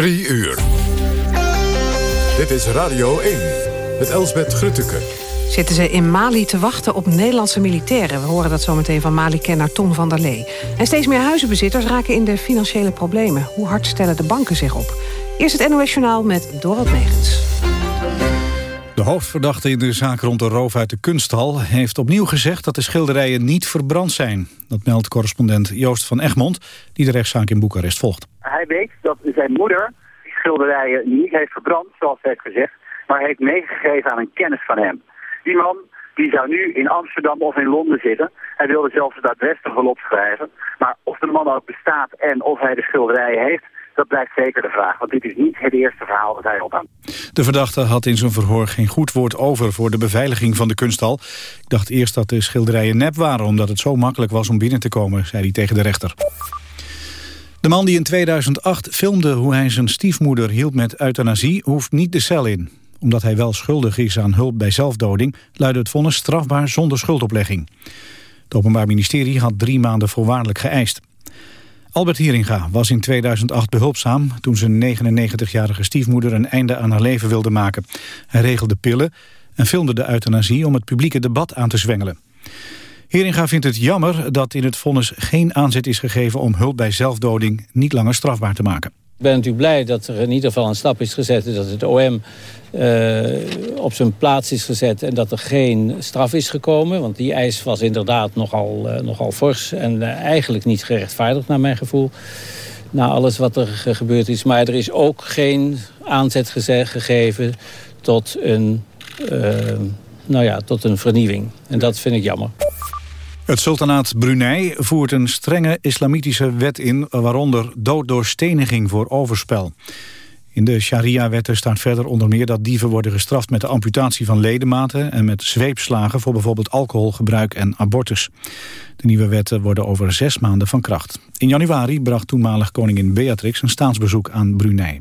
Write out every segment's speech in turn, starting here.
Drie uur. Dit is Radio 1 met Elsbeth Grutteke. Zitten ze in Mali te wachten op Nederlandse militairen? We horen dat zometeen van Mali-kenner Tom van der Lee. En steeds meer huizenbezitters raken in de financiële problemen. Hoe hard stellen de banken zich op? Eerst het NOS Journaal met Dorot Megens. De hoofdverdachte in de zaak rond de roof uit de kunsthal... heeft opnieuw gezegd dat de schilderijen niet verbrand zijn. Dat meldt correspondent Joost van Egmond... die de rechtszaak in Boekarest volgt. Hij weet dat zijn moeder die schilderijen niet heeft verbrand, zoals hij heeft gezegd... maar heeft meegegeven aan een kennis van hem. Die man die zou nu in Amsterdam of in Londen zitten. Hij wilde zelfs het adres er wel opschrijven. Maar of de man ook bestaat en of hij de schilderijen heeft... Dat blijft zeker de vraag, want dit is niet het eerste verhaal dat hij ophangt. De verdachte had in zijn verhoor geen goed woord over voor de beveiliging van de kunsthal. Ik dacht eerst dat de schilderijen nep waren, omdat het zo makkelijk was om binnen te komen, zei hij tegen de rechter. De man die in 2008 filmde hoe hij zijn stiefmoeder hielp met euthanasie, hoeft niet de cel in. Omdat hij wel schuldig is aan hulp bij zelfdoding, luidde het vonnis strafbaar zonder schuldoplegging. Het Openbaar Ministerie had drie maanden voorwaardelijk geëist. Albert Hieringa was in 2008 behulpzaam toen zijn 99-jarige stiefmoeder een einde aan haar leven wilde maken. Hij regelde pillen en filmde de euthanasie om het publieke debat aan te zwengelen. Heringa vindt het jammer dat in het vonnis geen aanzet is gegeven om hulp bij zelfdoding niet langer strafbaar te maken. Ik ben natuurlijk blij dat er in ieder geval een stap is gezet... dat het OM uh, op zijn plaats is gezet en dat er geen straf is gekomen. Want die eis was inderdaad nogal, uh, nogal fors en uh, eigenlijk niet gerechtvaardigd naar mijn gevoel. Na alles wat er gebeurd is. Maar er is ook geen aanzet gegeven tot een, nou ja, tot een vernieuwing. En dat vind ik jammer. Het sultanaat Brunei voert een strenge islamitische wet in... waaronder dood door steniging voor overspel. In de sharia-wetten staat verder onder meer dat dieven worden gestraft... met de amputatie van ledematen en met zweepslagen... voor bijvoorbeeld alcoholgebruik en abortus. De nieuwe wetten worden over zes maanden van kracht. In januari bracht toenmalig koningin Beatrix een staatsbezoek aan Brunei.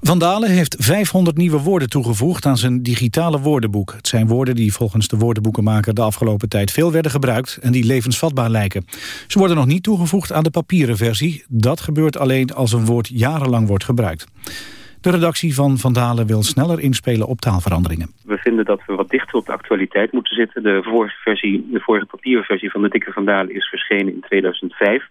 Van Dalen heeft 500 nieuwe woorden toegevoegd aan zijn digitale woordenboek. Het zijn woorden die volgens de woordenboekenmaker de afgelopen tijd veel werden gebruikt en die levensvatbaar lijken. Ze worden nog niet toegevoegd aan de papieren versie. Dat gebeurt alleen als een woord jarenlang wordt gebruikt. De redactie van Van Dalen wil sneller inspelen op taalveranderingen. We vinden dat we wat dichter op de actualiteit moeten zitten. De vorige, versie, de vorige papieren versie van de Dikke Van Dalen is verschenen in 2005.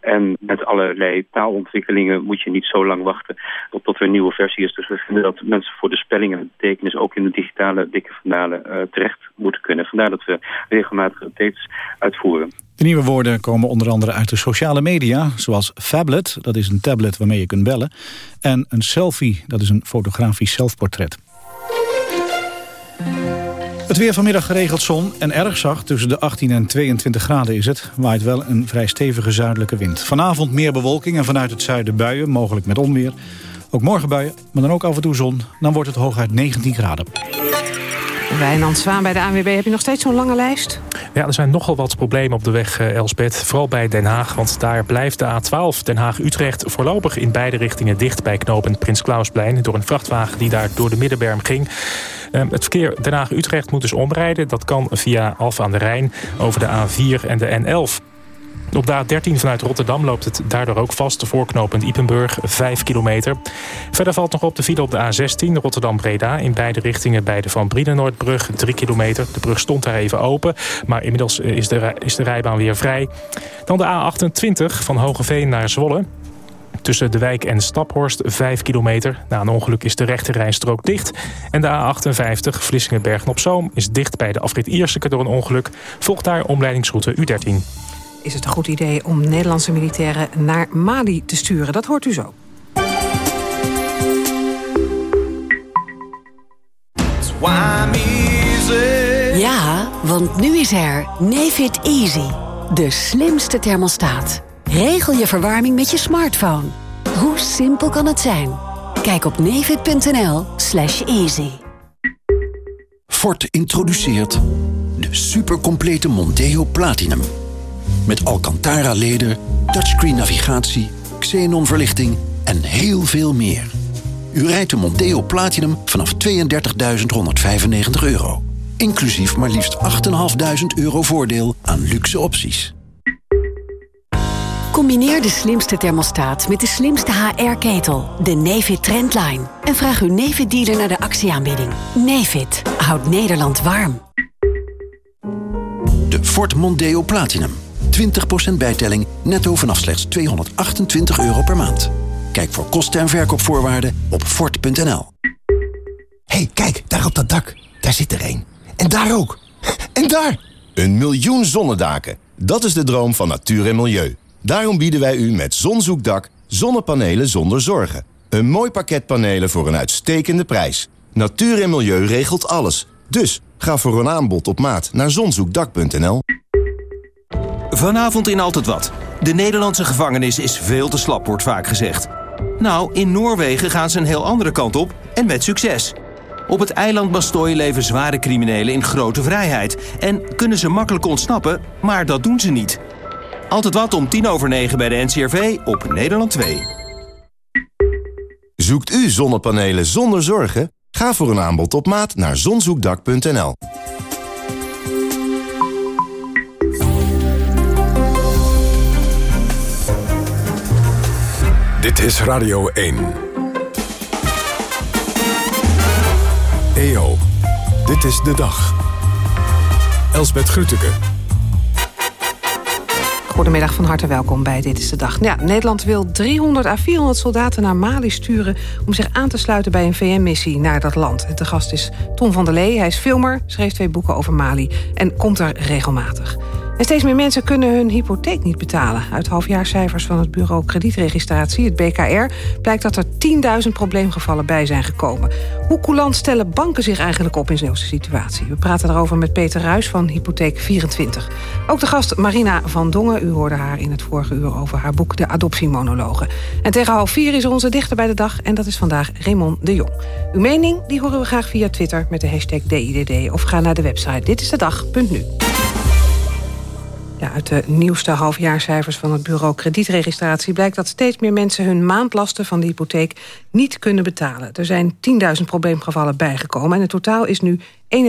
En met allerlei taalontwikkelingen moet je niet zo lang wachten tot er een nieuwe versie is. Dus we vinden dat mensen voor de spelling en betekenis ook in de digitale Dikke Van Dalen uh, terecht moeten kunnen. Vandaar dat we regelmatig updates uitvoeren. De nieuwe woorden komen onder andere uit de sociale media... zoals Fablet, dat is een tablet waarmee je kunt bellen... en een selfie, dat is een fotografisch zelfportret. Het weer vanmiddag geregeld zon en erg zacht. Tussen de 18 en 22 graden is het. Waait wel een vrij stevige zuidelijke wind. Vanavond meer bewolking en vanuit het zuiden buien, mogelijk met onweer. Ook morgen buien, maar dan ook af en toe zon. Dan wordt het hooguit 19 graden. Wijnand Zwaan bij de ANWB, heb je nog steeds zo'n lange lijst? Ja, er zijn nogal wat problemen op de weg, eh, Elsbeth. Vooral bij Den Haag, want daar blijft de A12 Den Haag-Utrecht... voorlopig in beide richtingen dicht bij knooppunt Prins Klausplein... door een vrachtwagen die daar door de middenberm ging. Ehm, het verkeer Den Haag-Utrecht moet dus omrijden. Dat kan via Alfa aan de Rijn over de A4 en de N11. Op de A13 vanuit Rotterdam loopt het daardoor ook vast. Voorknopend Ipenburg, 5 kilometer. Verder valt nog op de file op de A16 Rotterdam-Breda... in beide richtingen bij de Van Brienenoordbrug, 3 kilometer. De brug stond daar even open, maar inmiddels is de, is de rijbaan weer vrij. Dan de A28 van Hogeveen naar Zwolle. Tussen de wijk en Staphorst 5 kilometer. Na een ongeluk is de rechte rijstrook dicht. En de A58 Vlissingen-Bergen-op-Zoom is dicht bij de afrit Ierseke door een ongeluk. Volgt daar omleidingsroute U13 is het een goed idee om Nederlandse militairen naar Mali te sturen. Dat hoort u zo. Ja, want nu is er Nefit Easy. De slimste thermostaat. Regel je verwarming met je smartphone. Hoe simpel kan het zijn? Kijk op nefit.nl slash easy. Ford introduceert de supercomplete Monteo Platinum met Alcantara-leder, touchscreen navigatie, xenon-verlichting en heel veel meer. U rijdt de Monteo Platinum vanaf 32.195 euro. Inclusief maar liefst 8.500 euro voordeel aan luxe opties. Combineer de slimste thermostaat met de slimste HR-ketel, de Nefit Trendline. En vraag uw Nefit-dealer naar de actieaanbieding. Nefit houdt Nederland warm. De Ford Mondeo Platinum. 20% bijtelling netto vanaf slechts 228 euro per maand. Kijk voor kosten en verkoopvoorwaarden op Ford.nl. hey, kijk, daar op dat dak. Daar zit er één. En daar ook. En daar! Een miljoen zonnedaken. Dat is de droom van natuur en milieu. Daarom bieden wij u met Zonzoekdak zonnepanelen zonder zorgen. Een mooi pakket panelen voor een uitstekende prijs. Natuur en milieu regelt alles. Dus ga voor een aanbod op maat naar zonzoekdak.nl. Vanavond in Altijd Wat. De Nederlandse gevangenis is veel te slap, wordt vaak gezegd. Nou, in Noorwegen gaan ze een heel andere kant op en met succes. Op het eiland Bastooi leven zware criminelen in grote vrijheid. En kunnen ze makkelijk ontsnappen, maar dat doen ze niet. Altijd wat om tien over negen bij de NCRV op Nederland 2. Zoekt u zonnepanelen zonder zorgen? Ga voor een aanbod op maat naar zonzoekdak.nl. Dit is Radio 1. EO, dit is de dag. Elsbet Grütke. Goedemiddag, van harte welkom bij Dit is de Dag. Ja, Nederland wil 300 à 400 soldaten naar Mali sturen... om zich aan te sluiten bij een VN-missie naar dat land. De gast is Tom van der Lee, hij is filmer, schreef twee boeken over Mali... en komt er regelmatig. En steeds meer mensen kunnen hun hypotheek niet betalen. Uit halfjaarcijfers van het bureau kredietregistratie, het BKR... blijkt dat er 10.000 probleemgevallen bij zijn gekomen. Hoe coulant stellen banken zich eigenlijk op in zo'n situatie? We praten daarover met Peter Ruis van Hypotheek 24. Ook de gast Marina van Dongen. U hoorde haar in het vorige uur over haar boek De Adoptiemonologen. En tegen half vier is onze dichter bij de dag... en dat is vandaag Raymond de Jong. Uw mening die horen we graag via Twitter met de hashtag DIDD... of ga naar de website ditistedag.nu. Uit de nieuwste halfjaarcijfers van het bureau kredietregistratie... blijkt dat steeds meer mensen hun maandlasten van de hypotheek niet kunnen betalen. Er zijn 10.000 probleemgevallen bijgekomen en het totaal is nu 91.000.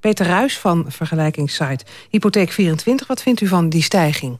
Peter Ruis van vergelijkingssite Hypotheek24, wat vindt u van die stijging?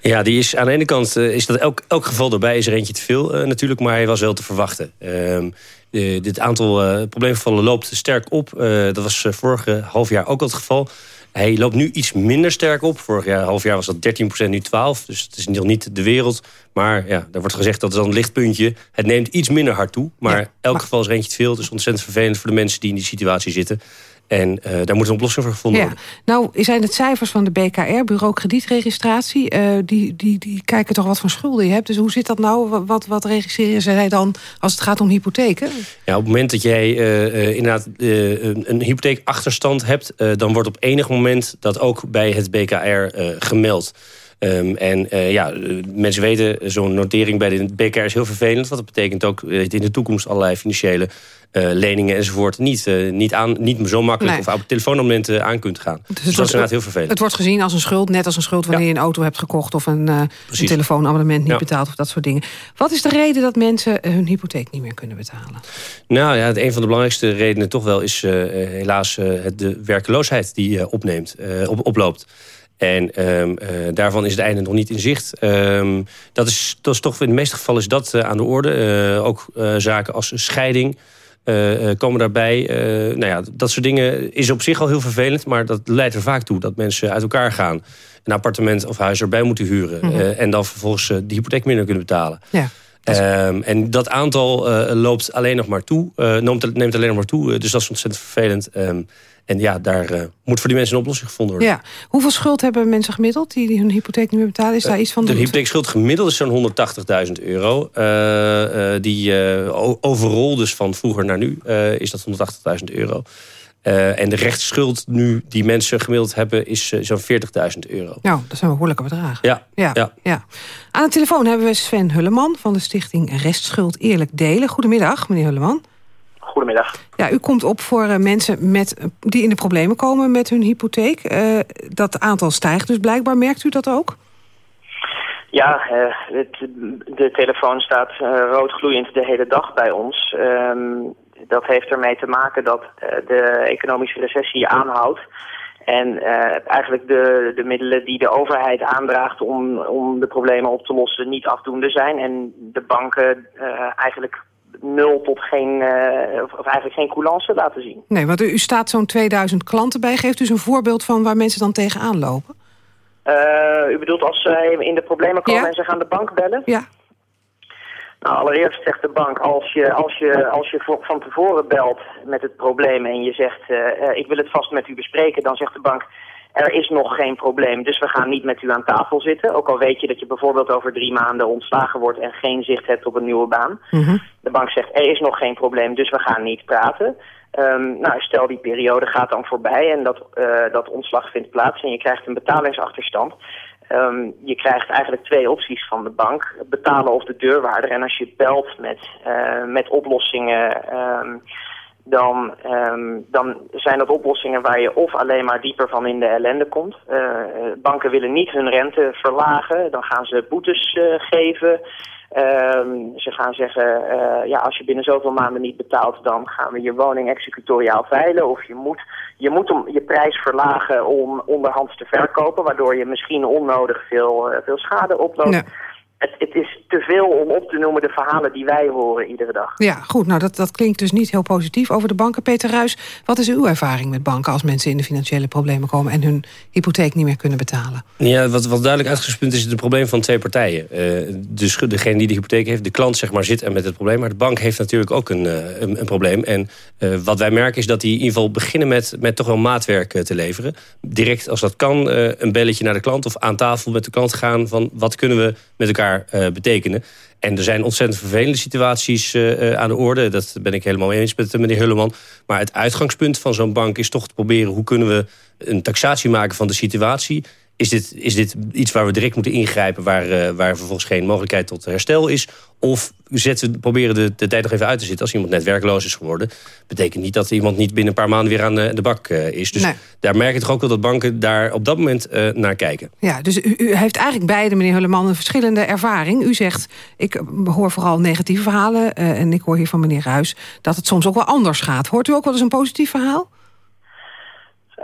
Ja, die is aan de ene kant uh, is dat elk, elk geval erbij is er eentje te veel uh, natuurlijk, maar hij was wel te verwachten. De, dit aantal uh, probleemgevallen loopt sterk op. dat was vorige half jaar ook al het geval. Hij loopt nu iets minder sterk op. Vorig jaar, half jaar was dat 13%, nu 12%. Dus het is nog niet de wereld. Maar ja, daar wordt gezegd dat is dan een lichtpuntje. Het neemt iets minder hard toe. Maar elk geval is er eentje te veel. Het is ontzettend vervelend voor de mensen die in die situatie zitten. En uh, daar moet een oplossing voor gevonden ja. worden. Nou, zijn het cijfers van de BKR, Bureau Kredietregistratie... Uh, die, die, die kijken toch wat voor schulden je hebt. Dus hoe zit dat nou? Wat, wat registreren zij dan als het gaat om hypotheken? Ja, op het moment dat jij uh, inderdaad een, een hypotheekachterstand hebt... dan wordt op enig moment dat ook bij het BKR gemeld... Um, en uh, ja, mensen weten, zo'n notering bij de BKR is heel vervelend. Want dat betekent ook dat je in de toekomst allerlei financiële uh, leningen enzovoort... niet, uh, niet, aan, niet zo makkelijk nee. of op telefoonabonnementen aan kunt gaan. Dus, dus dat is inderdaad heel vervelend. Het wordt gezien als een schuld, net als een schuld wanneer ja. je een auto hebt gekocht... of een, een telefoonabonnement niet ja. betaalt of dat soort dingen. Wat is de reden dat mensen hun hypotheek niet meer kunnen betalen? Nou ja, een van de belangrijkste redenen toch wel is helaas de werkeloosheid die opneemt, op, oploopt. En um, uh, daarvan is het einde nog niet in zicht. Um, dat, is, dat is toch in de meeste gevallen is dat uh, aan de orde. Uh, ook zaken als scheiding komen daarbij. nou ja, dat soort dingen is op zich al heel vervelend. Maar dat leidt er vaak toe dat mensen uit elkaar gaan. Een appartement of huis erbij moeten huren. Mm -hmm. en dan vervolgens de hypotheek minder kunnen betalen. Ja. Um, en dat aantal loopt alleen nog maar toe. neemt, neemt alleen nog maar toe. dus dat is ontzettend vervelend. En ja, daar uh, moet voor die mensen een oplossing gevonden worden. Ja. Hoeveel schuld hebben mensen gemiddeld die, hun hypotheek niet meer betalen? Is daar uh, iets van? De, de hypotheekschuld gemiddeld is zo'n 180.000 euro. Uh, die overal dus van vroeger naar nu is dat 180.000 euro. en de rechtsschuld nu die mensen gemiddeld hebben is zo'n 40.000 euro. Nou, dat zijn behoorlijke bedragen. Ja, ja, ja. ja. Aan de telefoon hebben we Sven Hulleman van de stichting Restschuld Eerlijk Delen. Goedemiddag, meneer Hulleman. Goedemiddag. Ja, u komt op voor uh, mensen met, die in de problemen komen met hun hypotheek. Uh, dat aantal stijgt dus blijkbaar. Merkt u dat ook? Ja, uh, het, de telefoon staat roodgloeiend de hele dag bij ons. Um, dat heeft ermee te maken dat de economische recessie aanhoudt. En eigenlijk de, de middelen die de overheid aandraagt om, om de problemen op te lossen niet afdoende zijn. En de banken eigenlijk nul tot geen, of eigenlijk geen coulance laten zien. Nee, want u, staat zo'n 2000 klanten bij. Geeft u een voorbeeld van waar mensen dan tegenaan lopen? u bedoelt als zij in de problemen komen en ze gaan de bank bellen? Ja. Nou, allereerst zegt de bank, als je, als je, als je van tevoren belt met het probleem en je zegt, uh, ik wil het vast met u bespreken, dan zegt de bank, er is nog geen probleem, dus we gaan niet met u aan tafel zitten. Ook al weet je dat je bijvoorbeeld over drie maanden ontslagen wordt en geen zicht hebt op een nieuwe baan. Mhm. De bank zegt, er is nog geen probleem, dus we gaan niet praten. Um, nou, stel die periode gaat dan voorbij en dat, uh, dat ontslag vindt plaats en je krijgt een betalingsachterstand. Um, je krijgt eigenlijk twee opties van de bank. Betalen of de deurwaarder. En als je belt met, uh, met oplossingen... Um, dan, um, dan zijn dat oplossingen waar je of alleen maar dieper van in de ellende komt. Uh, banken willen niet hun rente verlagen. Dan gaan ze boetes uh, geven. Um, ze gaan zeggen, uh, ja, als je binnen zoveel maanden niet betaalt... dan gaan we je woning executoriaal veilen. Of je moet, je moet om je prijs verlagen om onderhands te verkopen... waardoor je misschien onnodig veel, veel schade oploopt. Het, het, is veel om op te noemen de verhalen die wij horen iedere dag. Ja, goed. Nou, dat, dat klinkt dus niet heel positief over de banken. Peter Ruis, wat is uw ervaring met banken... als mensen in de financiële problemen komen... en hun hypotheek niet meer kunnen betalen? Ja, wat, wat duidelijk uitgespunt is, is het probleem van twee partijen. Uh, dus degene die de hypotheek heeft, de klant zeg maar, zit er met het probleem... maar de bank heeft natuurlijk ook een, uh, een, een, probleem. En uh, wat wij merken is dat die in ieder geval beginnen met, met toch wel maatwerk te leveren. Direct als dat kan, een belletje naar de klant... of aan tafel met de klant gaan van wat kunnen we met elkaar uh, betekenen. En er zijn ontzettend vervelende situaties uh, aan de orde. Dat ben ik helemaal eens met meneer Hulleman. Maar het uitgangspunt van zo'n bank is toch te proberen... hoe kunnen we een taxatie maken van de situatie... Is dit, is dit iets waar we direct moeten ingrijpen... waar, uh, waar vervolgens geen mogelijkheid tot herstel is? Of zetten, proberen de, de tijd nog even uit te zitten... als iemand net werkloos is geworden? betekent niet dat iemand niet binnen een paar maanden weer aan de, de bak uh, is. Dus nee. daar merk je toch ook wel dat banken daar op dat moment uh, naar kijken. Ja, dus u, u, heeft eigenlijk beide, meneer Hulleman, een verschillende ervaring. U zegt, ik hoor vooral negatieve verhalen... en ik hoor hier van meneer Ruis dat het soms ook wel anders gaat. Hoort u ook wel eens een positief verhaal?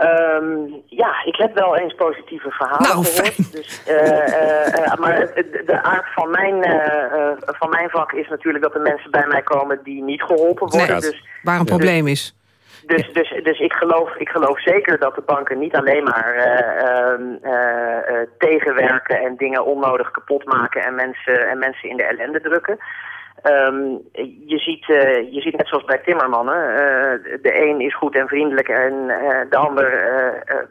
Um, ja, ik heb wel eens positieve verhalen nou, gehoord. Dus, uh, uh, maar de, aard van mijn, uh, van mijn vak is natuurlijk dat er mensen bij mij komen die niet geholpen worden. Nee, dus, waar een probleem is. Dus, dus, dus ik, geloof, ik geloof zeker dat de banken niet alleen maar tegenwerken en dingen onnodig kapot maken en mensen, en mensen in de ellende drukken. Um, je, ziet, uh, je ziet net zoals bij timmermannen, uh, de een is goed en vriendelijk en uh, de ander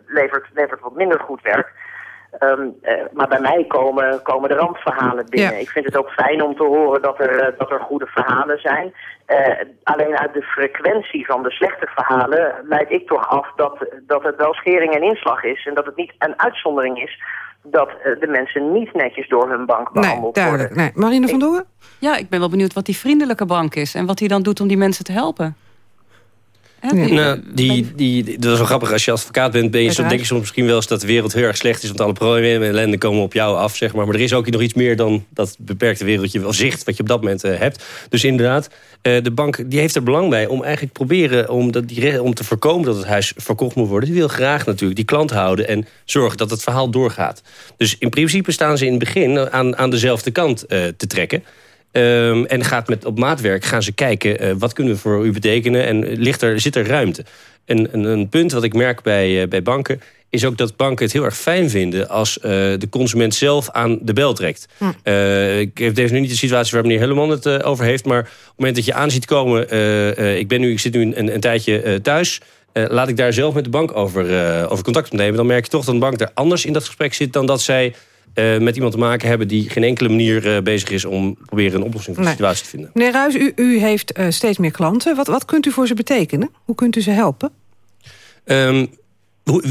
levert, levert wat minder goed werk. Um, maar bij mij komen, komen de rampverhalen binnen. Ja. Ik vind het ook fijn om te horen dat er, dat er goede verhalen zijn. alleen uit de frequentie van de slechte verhalen leid ik toch af dat, dat het wel schering en inslag is. En dat het niet een uitzondering is dat de mensen niet netjes door hun bank behandeld nee, duidelijk. worden. Nee. Marine van Doorn? Ja, ik ben wel benieuwd wat die vriendelijke bank is... en wat hij dan doet om die mensen te helpen. Ja. Nou, die, die, dat is wel grappig. Als je advocaat bent, ben je zo, denk je soms misschien wel eens dat de wereld heel erg slecht is. Want alle problemen en ellende komen op jou af, zeg maar. Maar er is ook nog iets meer dan dat beperkte wereldje of zicht wat je op dat moment uh, hebt. Dus inderdaad, uh, de bank die heeft er belang bij om eigenlijk proberen om, dat die, om te voorkomen dat het huis verkocht moet worden. Die wil graag natuurlijk die klant houden en zorgen dat het verhaal doorgaat. Dus in principe staan ze in het begin aan, aan dezelfde kant uh, te trekken. Um, en gaat met, op maatwerk gaan ze kijken uh, wat kunnen we voor u betekenen en ligt er, zit er ruimte. En een, een punt wat ik merk bij, uh, bij banken is ook dat banken het heel erg fijn vinden als uh, de consument zelf aan de bel trekt. Hm. ik heb deze nu niet de situatie waar meneer Helleman het over heeft, maar op het moment dat je aan ziet komen, ik, ben nu, ik zit nu een, een tijdje thuis. laat ik daar zelf met de bank over, over contact nemen. Dan merk je toch dat een bank er anders in dat gesprek zit dan dat zij uh, met iemand te maken hebben die geen enkele manier uh, bezig is om proberen een oplossing voor de nee. situatie te vinden. Meneer Ruijs, u, u heeft uh, steeds meer klanten. Wat, wat kunt u voor ze betekenen? Hoe kunt u ze helpen? Um,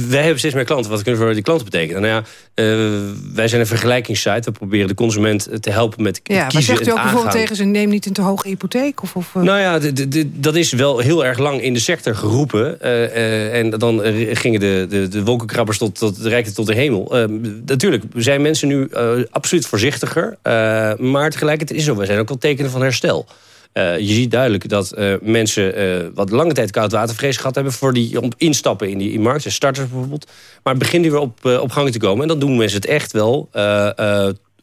wij hebben steeds meer klanten. Wat kunnen we voor die klanten betekenen? Nou ja, uh, wij zijn een vergelijkingssite. We proberen de consument te helpen met ja, kiezen maar zegt u ook bijvoorbeeld tegen ze... neem niet een te hoge hypotheek? Of, of, uh... Nou ja, dat is wel heel erg lang in de sector geroepen. Uh, en dan gingen de, de, de wolkenkrabbers tot, tot, reikten tot de hemel. natuurlijk zijn mensen nu absoluut voorzichtiger. maar tegelijkertijd is zo. We zijn ook wel tekenen van herstel. Je ziet duidelijk dat mensen wat lange tijd koudwatervrees gehad hebben... voor die om instappen in die markt, starters bijvoorbeeld. Maar het begint nu weer op, op gang te komen. En dan doen mensen het echt wel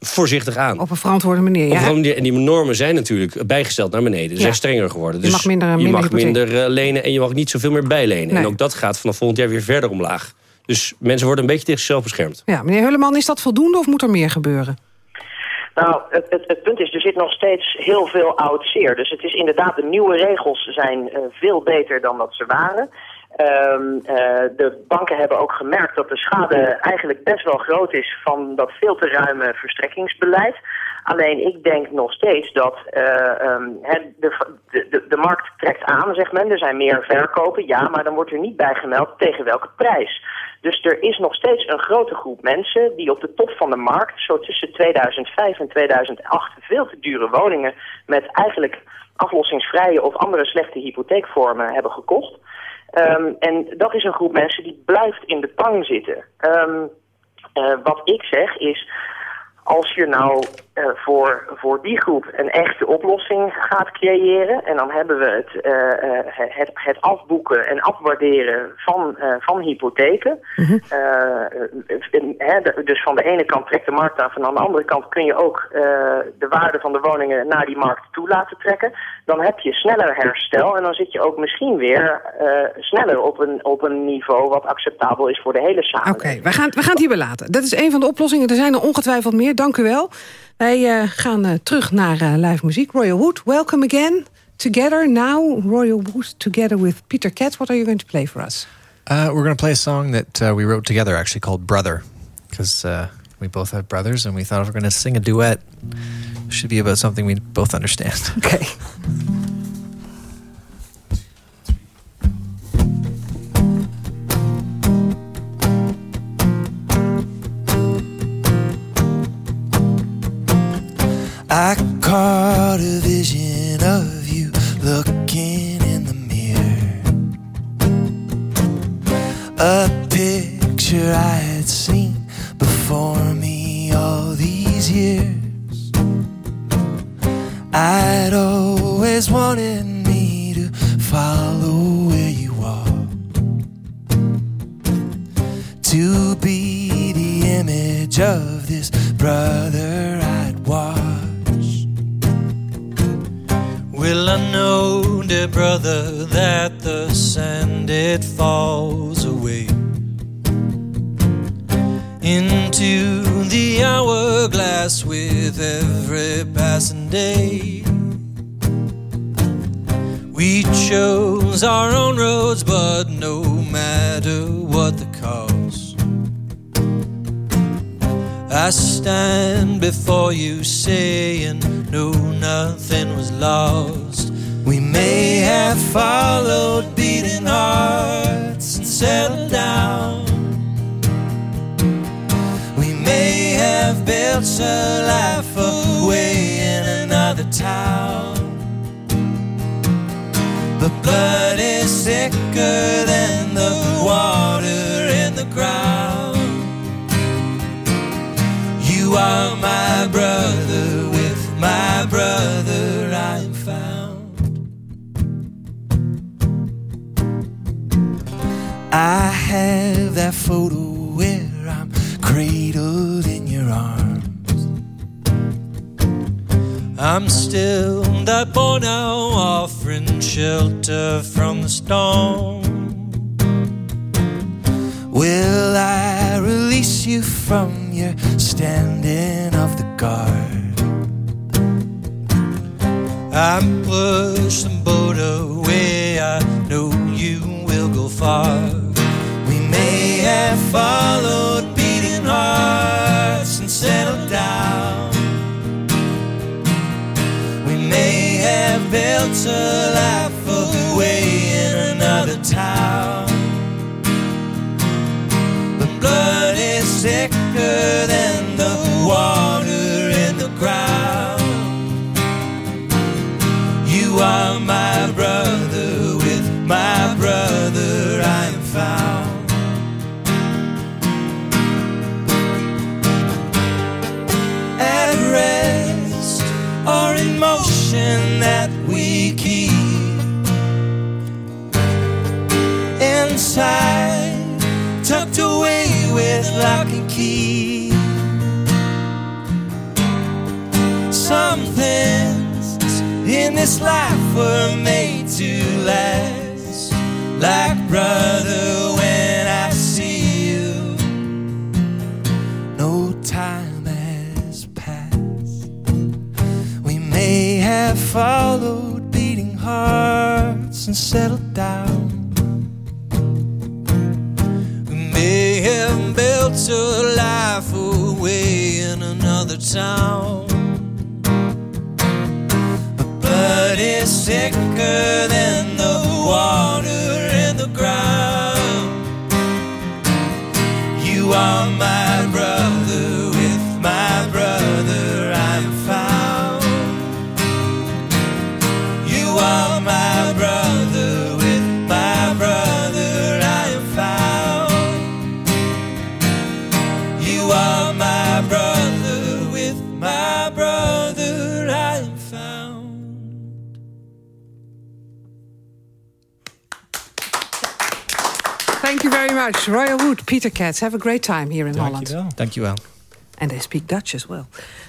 voorzichtig aan. Op een verantwoorde manier, ja. En die normen zijn natuurlijk bijgesteld naar beneden. Ze zijn strenger geworden. Dus je mag minder, je minder, mag minder lenen en je mag niet zoveel meer bijlenen. En ook dat gaat vanaf volgend jaar weer verder omlaag. Dus mensen worden een beetje tegen zichzelf beschermd. Ja, meneer Hulleman, is dat voldoende of moet er meer gebeuren? Nou, het, het, het, punt is, er zit nog steeds heel veel oud zeer. Dus het is inderdaad, de nieuwe regels zijn uh, veel beter dan dat ze waren. Um, uh, de banken hebben ook gemerkt dat de schade eigenlijk best wel groot is van dat veel te ruime verstrekkingsbeleid. Alleen ik denk nog steeds dat uh, um, de, de, de markt trekt aan, zegt men. Er zijn meer verkopen, ja, maar dan wordt er niet bij gemeld tegen welke prijs. Dus er is nog steeds een grote groep mensen die op de top van de markt, zo tussen 2005 en 2008, veel te dure woningen met eigenlijk aflossingsvrije of andere slechte hypotheekvormen hebben gekocht. Um, en dat is een groep mensen die blijft in de tang zitten. Um, uh, wat ik zeg is, als je nou uh, voor, voor die groep een echte oplossing gaat creëren... en dan hebben we het, uh, het, het afboeken en afwaarderen van, van hypotheken. Mm -hmm. he, dus van de ene kant trekt de markt af... en aan de andere kant kun je ook de waarde van de woningen naar die markt toe laten trekken. Dan heb je sneller herstel en dan zit je ook misschien weer sneller op een, op een niveau... wat acceptabel is voor de hele samenleving. Oké, okay, we, gaan, we gaan het hierbij laten. Dat is een van de oplossingen. Er zijn er ongetwijfeld meer. Dank u wel. Wij uh, gaan uh, terug naar uh, live muziek. Royal Wood, welcome again. Together now, Royal Wood together with Peter Cat. What are you going to play for us? we're going to play a song that we wrote together actually called Brother. Because we both have brothers and we thought if we're going to sing a duet, it should be about something we both understand. Okay. I caught a vision of I'm still that boy now, offering shelter from the storm. Will I release you from your standing of the guard? I push the boat away, I know you will go far. We may have followed built a life away in another town. But blood is sicker than this life were made to last, like brother when I see you. No time has passed. We may have followed beating hearts and settled down. We may have built a life away in another town. Blood is sicker than the water in the ground. You are my much. Royal Wood, Peter Katz. Have a great time here in Holland. Dankjewel. And they speak Dutch as well.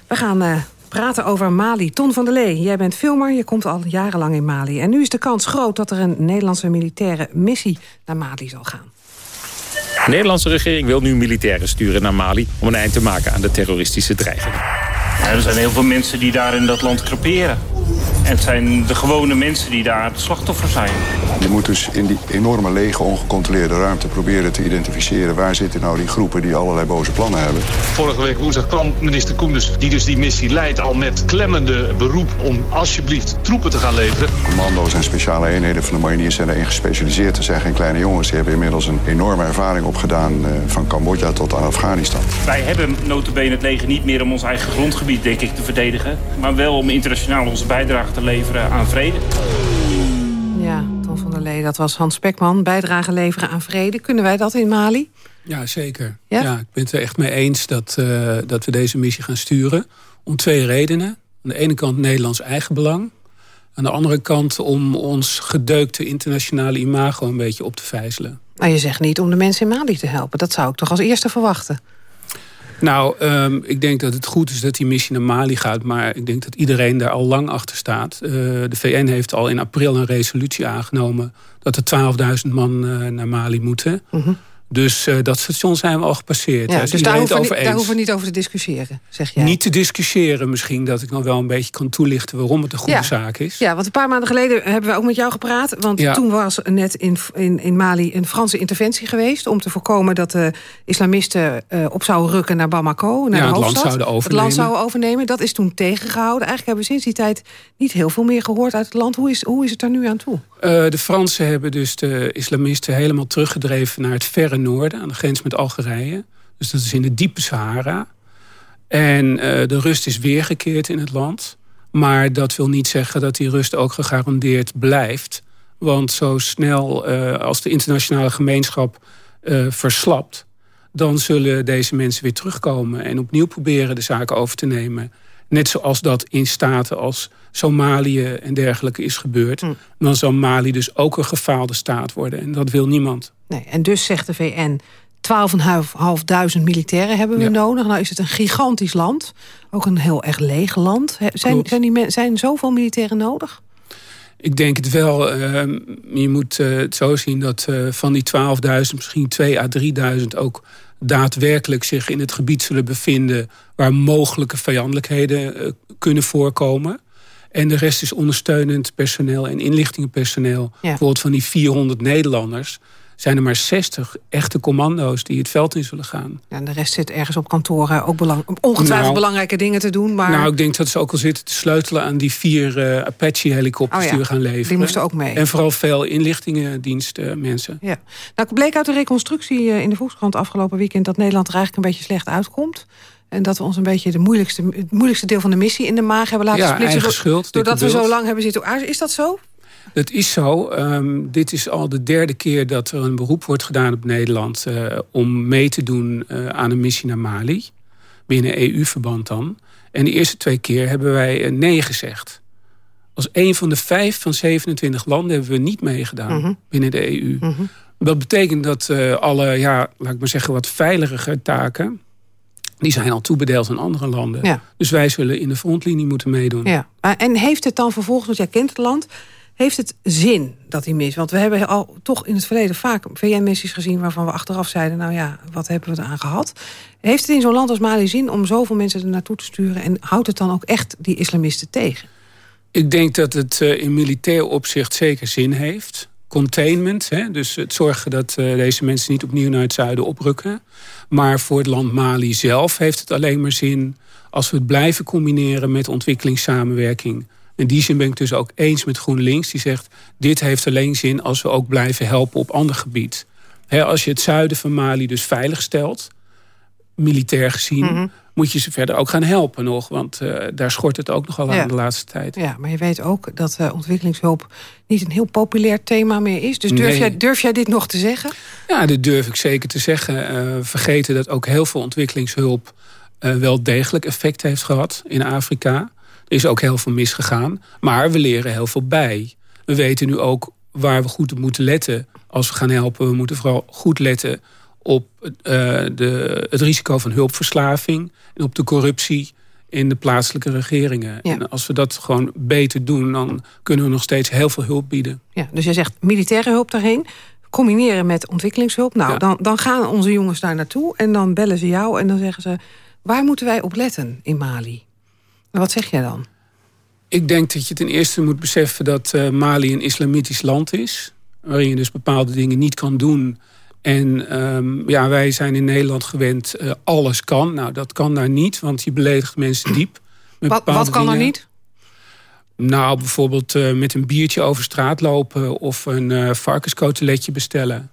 We gaan eh, praten over Mali. Ton van der Lee, jij bent filmer. Je komt al jarenlang in Mali. En nu is de kans groot dat er een Nederlandse militaire missie naar Mali zal gaan. De Nederlandse regering wil nu militairen sturen naar Mali... om een eind te maken aan de terroristische dreiging. Ja, er zijn heel veel mensen die daar in dat land creperen. En het zijn de gewone mensen die daar het slachtoffer zijn. Je moet dus in die enorme lege, ongecontroleerde ruimte proberen te identificeren... waar zitten nou die groepen die allerlei boze plannen hebben. Vorige week woensdag kwam minister Koenders, die dus die missie leidt... al met klemmende beroep om alsjeblieft troepen te gaan leveren. Commando's en speciale eenheden van de mariniers zijn erin gespecialiseerd. Er zijn geen kleine jongens, die hebben inmiddels een enorme ervaring opgedaan... eh, van Cambodja tot aan Afghanistan. Wij hebben notabene het leger niet meer om ons eigen grondgebied, denk ik, te verdedigen. Maar wel om internationaal onze bijdrage te leveren aan vrede. Ja, Ton van der Lee, dat was Hans Spekman. Bijdrage leveren aan vrede. Kunnen wij dat in Mali? Ja, zeker. Ja? Ja? ik ben het er echt mee eens dat, eh, dat we deze missie gaan sturen. Om twee redenen. Aan de ene kant Nederlands eigen belang. Aan de andere kant om ons gedeukte internationale imago een beetje op te vijzelen. Maar je zegt niet om de mensen in Mali te helpen. Dat zou ik toch als eerste verwachten? Nou, ehm, ik denk dat het goed is dat die missie naar Mali gaat. Maar ik denk dat iedereen daar al lang achter staat. Eh, de VN heeft al in april een resolutie aangenomen... dat er 12.000 man eh, naar Mali moeten. Dus eh, dat station zijn we al gepasseerd. Ja, Daar is dus daar hoeven, niet, daar hoeven we niet over te discussiëren, zeg jij. Niet te discussiëren misschien, dat ik nog wel een beetje kan toelichten... waarom het een goede Ja. zaak is. Ja, want een paar maanden geleden hebben we ook met jou gepraat. Want Ja. toen was net in, in, in Mali een Franse interventie geweest... om te voorkomen dat de islamisten eh, op zouden rukken naar Bamako. Naar Ja, de het land hoofdstad. Het land zouden overnemen. Dat is toen tegengehouden. Eigenlijk hebben we sinds die tijd niet heel veel meer gehoord uit het land. Hoe is, hoe is het daar nu aan toe? Eh, de Fransen hebben dus de islamisten helemaal teruggedreven... naar het verre noorden, aan de grens met Algerije. Dus dat is in de diepe Sahara. En eh, de rust is weergekeerd in het land. Maar dat wil niet zeggen dat die rust ook gegarandeerd blijft. Want zo snel eh, als de internationale gemeenschap eh, verslapt... dan zullen deze mensen weer terugkomen... en opnieuw proberen de zaken over te nemen. Net zoals dat in staten als Somalië en dergelijke is gebeurd. Dan zal Mali dus ook een gefaalde staat worden. En dat wil niemand. Nee, en dus zegt de VN... 12.500 militairen hebben we Ja. nodig. Nou is het een gigantisch land. Ook een heel erg leeg land. Zijn, zijn, die zijn zoveel militairen nodig? Ik denk het wel. ehm, je moet eh, het zo zien dat eh, van die 12.000 misschien 2 à 3.000 ook daadwerkelijk zich in het gebied zullen bevinden... waar mogelijke vijandelijkheden eh, kunnen voorkomen. En de rest is ondersteunend personeel en inlichtingenpersoneel. Bijvoorbeeld van die 400 Nederlanders zijn er maar 60 echte commando's die het veld in zullen gaan. Ja, en de rest zit ergens op kantoren ook belang, ongetwijfeld Nou, belangrijke dingen te doen. Maar Nou, ik denk dat ze ook al zitten te sleutelen aan die vier eh, Apache-helikopters Oh ja, die we gaan leveren. die moesten ook mee. En vooral veel inlichtingendiensten mensen. Ja. Nou, het bleek uit de reconstructie eh, in de Volkskrant afgelopen weekend... dat Nederland er eigenlijk een beetje slecht uitkomt. En dat we ons een beetje de moeilijkste, het moeilijkste deel van de missie in de maag hebben laten Ja, splitsen. eigen schuld, Doordat we zo lang hebben zitten. Ah, Is dat zo? Dat is zo. Ehm, dit is al de derde keer dat er een beroep wordt gedaan op Nederland... eh, om mee te doen eh, aan een missie naar Mali. Binnen EU-verband dan. En de eerste twee keer hebben wij eh, nee gezegd. Als een van de vijf van 27 landen hebben we niet meegedaan Mhm. binnen de EU. Dat betekent dat alle, ja, laat ik maar zeggen, wat veiligere taken... Die zijn al toebedeeld aan andere landen. Ja. Dus wij zullen in de frontlinie moeten meedoen. Ja. Maar- En heeft het dan vervolgens, want jij kent het land... heeft het zin dat hij mis? Want we hebben al toch in het verleden vaak VN-missies gezien... waarvan we achteraf zeiden, nou ja, wat hebben we eraan gehad? Heeft het in zo'n land als Mali zin om zoveel mensen er naartoe te sturen... en houdt het dan ook echt die islamisten tegen? Ik denk dat het eh, in militair opzicht zeker zin heeft. Containment, hè? dus het zorgen dat eh, deze mensen niet opnieuw naar het zuiden oprukken. Maar voor het land Mali zelf heeft het alleen maar zin... als we het blijven combineren met ontwikkelingssamenwerking. In die zin ben ik dus ook eens met GroenLinks. Die zegt, dit heeft alleen zin als we ook blijven helpen op ander gebied. Als je het zuiden van Mali dus veilig stelt... militair gezien, Mhm. moet je ze verder ook gaan helpen nog. Want eh, daar schort het ook nogal Ja. aan de laatste tijd. Ja, maar je weet ook dat eh, ontwikkelingshulp niet een heel populair thema meer is. Dus durf, Nee. jij, durf jij dit nog te zeggen? Ja, dat durf ik zeker te zeggen. Eh, vergeten dat ook heel veel ontwikkelingshulp wel degelijk effect heeft gehad in Afrika. Er is ook heel veel misgegaan. Maar we leren heel veel bij. We weten nu ook waar we goed op moeten letten als we gaan helpen. We moeten vooral goed letten op eh, de, het risico van hulpverslaving... en op de corruptie in de plaatselijke regeringen. Ja. En als we dat gewoon beter doen... dan kunnen we nog steeds heel veel hulp bieden. Ja, dus jij zegt militaire hulp daarheen. Combineren met ontwikkelingshulp. Nou, dan, dan gaan onze jongens daar naartoe. En dan bellen ze jou en dan zeggen ze... waar moeten wij op letten in Mali? Wat zeg jij dan? Ik denk dat je ten eerste moet beseffen dat eh, Mali een islamitisch land is. Waarin je dus bepaalde dingen niet kan doen. En ehm, ja, wij zijn in Nederland gewend, eh, alles kan. Nou, dat kan daar niet, want je beledigt mensen diep. met Wat, wat kan er niet? Nou, bijvoorbeeld eh, met een biertje over straat lopen... of een varkenskoteletje bestellen.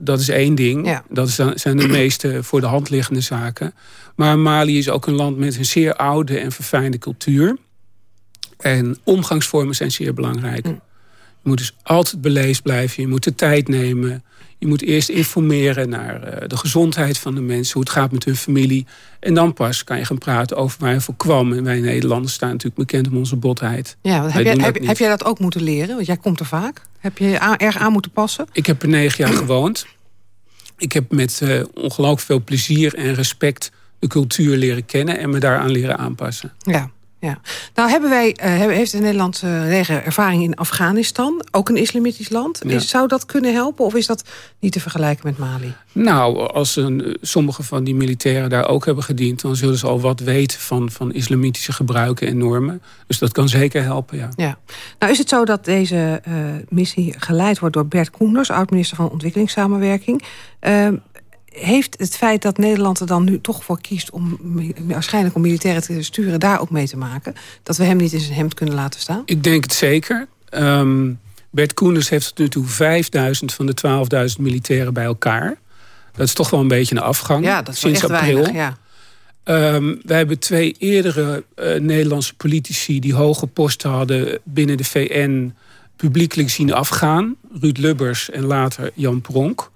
Dat is één ding. Ja. Dat zijn de meeste voor de hand liggende zaken. Maar Mali is ook een land met een zeer oude en verfijnde cultuur. En omgangsvormen zijn zeer belangrijk. Je moet dus altijd beleefd blijven. Je moet de tijd nemen. Je moet eerst informeren naar eh, de gezondheid van de mensen. Hoe het gaat met hun familie. En dan pas kan je gaan praten over waar je voor kwam. En wij Nederlanders staan natuurlijk bekend om onze botheid. Ja, heb, jij, heb jij dat ook moeten leren? Want jij komt er vaak. Heb je je aan- erg aan moeten passen? Ik heb er negen jaar gewoond. Ik heb met eh, ongelooflijk veel plezier en respect de cultuur leren kennen... en me daaraan leren aanpassen. Ja. Ja. Nou hebben wij, eh, heeft het Nederlandse leger ervaring in Afghanistan. Ook een islamitisch land. Ja. Is, zou dat kunnen helpen of is dat niet te vergelijken met Mali? Nou, als een, sommige van die militairen daar ook hebben gediend... dan zullen ze al wat weten van, van islamitische gebruiken en normen. Dus dat kan zeker helpen, ja. Ja. Nou is het zo dat deze eh, missie geleid wordt door Bert Koenders... oud-minister van Ontwikkelingssamenwerking. Eh, heeft het feit dat Nederland er dan nu toch voor kiest... om waarschijnlijk om militairen te sturen daar ook mee te maken? Dat we hem niet in zijn hemd kunnen laten staan? Ik denk het zeker. Ehm, Bert Koenders heeft tot nu toe 5000 van de 12.000 militairen bij elkaar. Dat is toch wel een beetje een afgang. Ja, dat is sinds echt april. weinig. Ja. Ehm, wij hebben twee eerdere eh, Nederlandse politici... die hoge posten hadden binnen de VN publiekelijk zien afgaan. Ruud Lubbers en later Jan Pronk.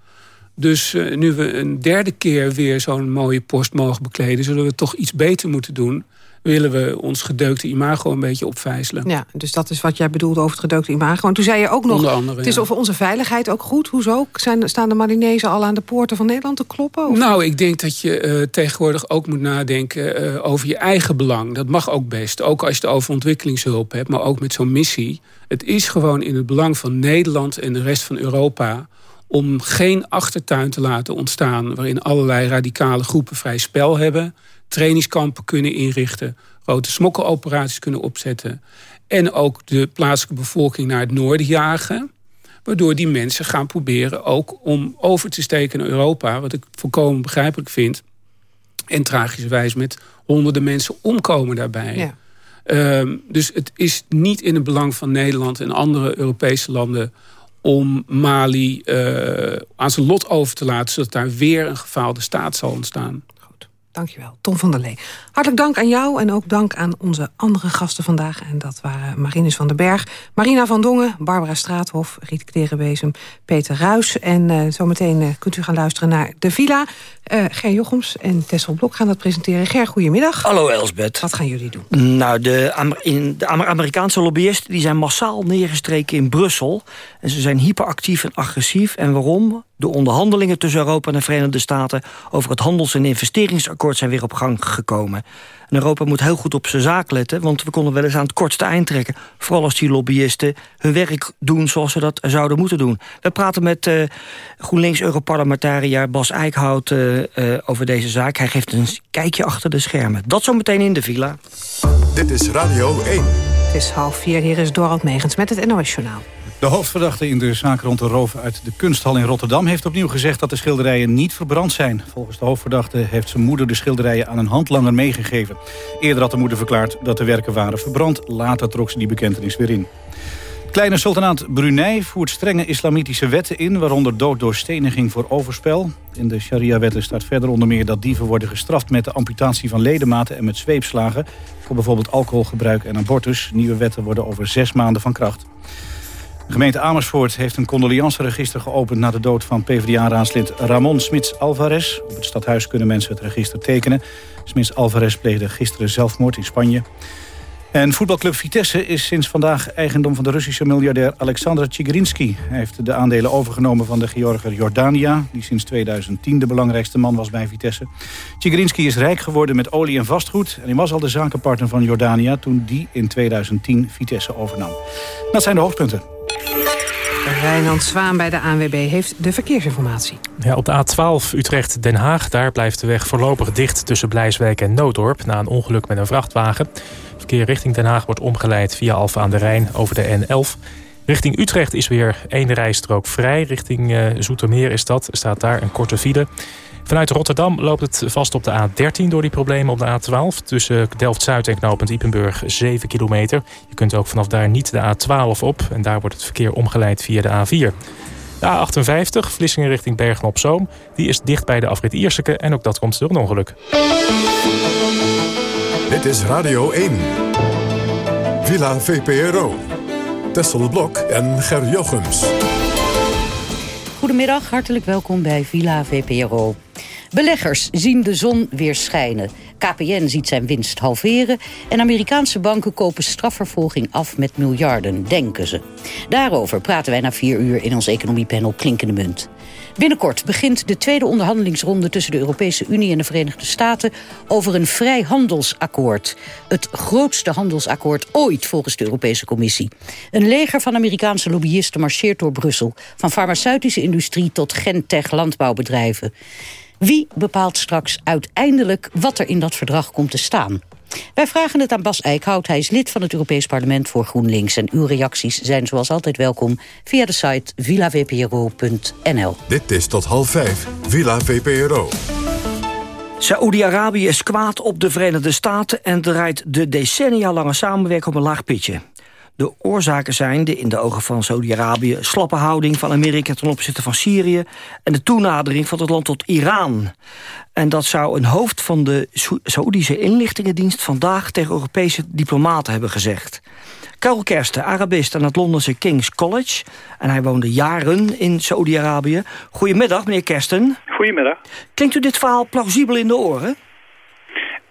Dus eh, nu we een derde keer weer zo'n mooie post mogen bekleden... zullen we toch iets beter moeten doen. Willen we ons gedeukte imago een beetje opvijzelen. Ja, dus dat is wat jij bedoelt over het gedeukte imago. En toen zei je ook nog, andere, het is ja. over onze veiligheid ook goed. Hoezo? Zijn, staan de Marinezen al aan de poorten van Nederland te kloppen? Of? Nou, ik denk dat je eh, tegenwoordig ook moet nadenken eh, over je eigen belang. Dat mag ook best. Ook als je het over ontwikkelingshulp hebt, maar ook met zo'n missie. Het is gewoon in het belang van Nederland en de rest van Europa... om geen achtertuin te laten ontstaan... waarin allerlei radicale groepen vrij spel hebben... trainingskampen kunnen inrichten... grote smokkeloperaties kunnen opzetten... en ook de plaatselijke bevolking naar het noorden jagen... Waardoor die mensen gaan proberen ook om over te steken naar Europa. Wat ik volkomen begrijpelijk vind. En tragischerwijs met honderden mensen omkomen daarbij. Ja. Ehm, dus het is niet in het belang van Nederland en andere Europese landen... om Mali eh, aan zijn lot over te laten... zodat daar weer een gefaalde staat zal ontstaan. Dankjewel, Tom van der Lee. Hartelijk dank aan jou en ook dank aan onze andere gasten vandaag. En dat waren Marinus van den Berg, Marina van Dongen... Barbara Straathof, Riet Klerenbezem, Peter Ruis. En eh, zometeen eh, kunt u gaan luisteren naar De Villa. Eh Ger Jochems en Tessel Blok gaan dat presenteren. Ger, goedemiddag. Hallo Elsbeth. Wat gaan jullie doen? Nou, de, Amer- in, de Amer- Amerikaanse lobbyisten die zijn massaal neergestreken in Brussel. En ze zijn hyperactief en agressief. En waarom? De onderhandelingen tussen Europa en de Verenigde Staten... over het handels- en investeringsakkoord zijn weer op gang gekomen. En Europa moet heel goed op zijn zaak letten... want we konden wel eens aan het kortste eind trekken. Vooral als die lobbyisten hun werk doen zoals ze dat zouden moeten doen. We praten met uh, GroenLinks-Europarlementariër Bas Eickhout... Uh, uh, over deze zaak. Hij geeft een kijkje achter de schermen. Dat zometeen in de villa. Dit is Radio 1. Het is half vier, hier is Dorald Megens met het NOS Journaal. De hoofdverdachte in de zaak rond de roof uit de kunsthal in Rotterdam... heeft opnieuw gezegd dat de schilderijen niet verbrand zijn. Volgens de hoofdverdachte heeft zijn moeder de schilderijen aan een handlanger meegegeven. Eerder had de moeder verklaard dat de werken waren verbrand. Later trok ze die bekentenis weer in. Het kleine sultanaat Brunei voert strenge islamitische wetten in... waaronder dood door steniging voor overspel. In de sharia-wetten staat verder onder meer dat dieven worden gestraft... met de amputatie van ledematen en met zweepslagen... voor bijvoorbeeld alcoholgebruik en abortus. Nieuwe wetten worden over zes maanden van kracht. De gemeente Amersfoort heeft een condoleanceregister geopend... na de dood van PvdA-raadslid Ramon Smits Alvarez. Op het stadhuis kunnen mensen het register tekenen. Smits Alvarez pleegde gisteren zelfmoord in Spanje. En voetbalclub Vitesse is sinds vandaag eigendom van de Russische miljardair Alexander Tsigrinsky. Hij heeft de aandelen overgenomen van de Georger Jordania... die sinds 2010 de belangrijkste man was bij Vitesse. Tsigrinsky is rijk geworden met olie en vastgoed... en hij was al de zakenpartner van Jordania toen die in 2010 Vitesse overnam. Dat zijn de hoofdpunten. Rijnand Zwaan bij de ANWB heeft de verkeersinformatie. Op de A12 Utrecht-Den Haag daar blijft de weg voorlopig dicht... tussen Blijswijk en Noodorp na een ongeluk met een vrachtwagen. Verkeer richting Den Haag wordt omgeleid via Alfa aan de Rijn over de N11. Richting Utrecht is weer één rijstrook vrij. Richting uh, Zoetermeer is dat. Staat daar een korte file. Vanuit Rotterdam loopt het vast op de A13 door die problemen op de A12. Tussen Delft-Zuid en knooppunt Ipenburg 7 kilometer. Je kunt ook vanaf daar niet de A12 op. En daar wordt het verkeer omgeleid via de A4. De A58, Vlissingen richting Bergen-op-Zoom. Die is dicht bij de afrit Ierseke. En ook dat komt door een ongeluk. Dit is Radio 1. Villa VPRO. Tessel Blok en Ger Jochems. Goedemiddag, hartelijk welkom bij Villa VPRO. Beleggers zien de zon weer schijnen. KPN ziet zijn winst halveren. En Amerikaanse banken kopen strafvervolging af met miljarden, denken ze. Daarover praten wij na vier uur in ons economiepanel Klinkende Munt. Binnenkort begint de tweede onderhandelingsronde tussen de Europese Unie en de Verenigde Staten over een vrijhandelsakkoord. Het grootste handelsakkoord ooit volgens de Europese Commissie. Een leger van Amerikaanse lobbyisten marcheert door Brussel. Van farmaceutische industrie tot gentech landbouwbedrijven. Wie bepaalt straks uiteindelijk wat er in dat verdrag komt te staan? Wij vragen het aan Bas Eickhout. Hij is lid van het Europees Parlement voor GroenLinks. En uw reacties zijn zoals altijd welkom via de site villavpro.nl. Dit is tot half vijf, Villa VPRO. Saoedi-Arabië is kwaad op de Verenigde Staten... en draait de decennia lange samenwerking op een laag pitje. De oorzaken zijn de in de ogen van Saudi-Arabië... slappe houding van Amerika ten opzichte van Syrië... en de toenadering van het land tot Iran. En dat zou een hoofd van de Saoedische inlichtingendienst... vandaag tegen Europese diplomaten hebben gezegd. Karel Kersten, Arabist aan het Londense King's College. En hij woonde jaren in Saoedi-Arabië. Goedemiddag, meneer Kersten. Goedemiddag. Klinkt u dit verhaal plausibel in de oren?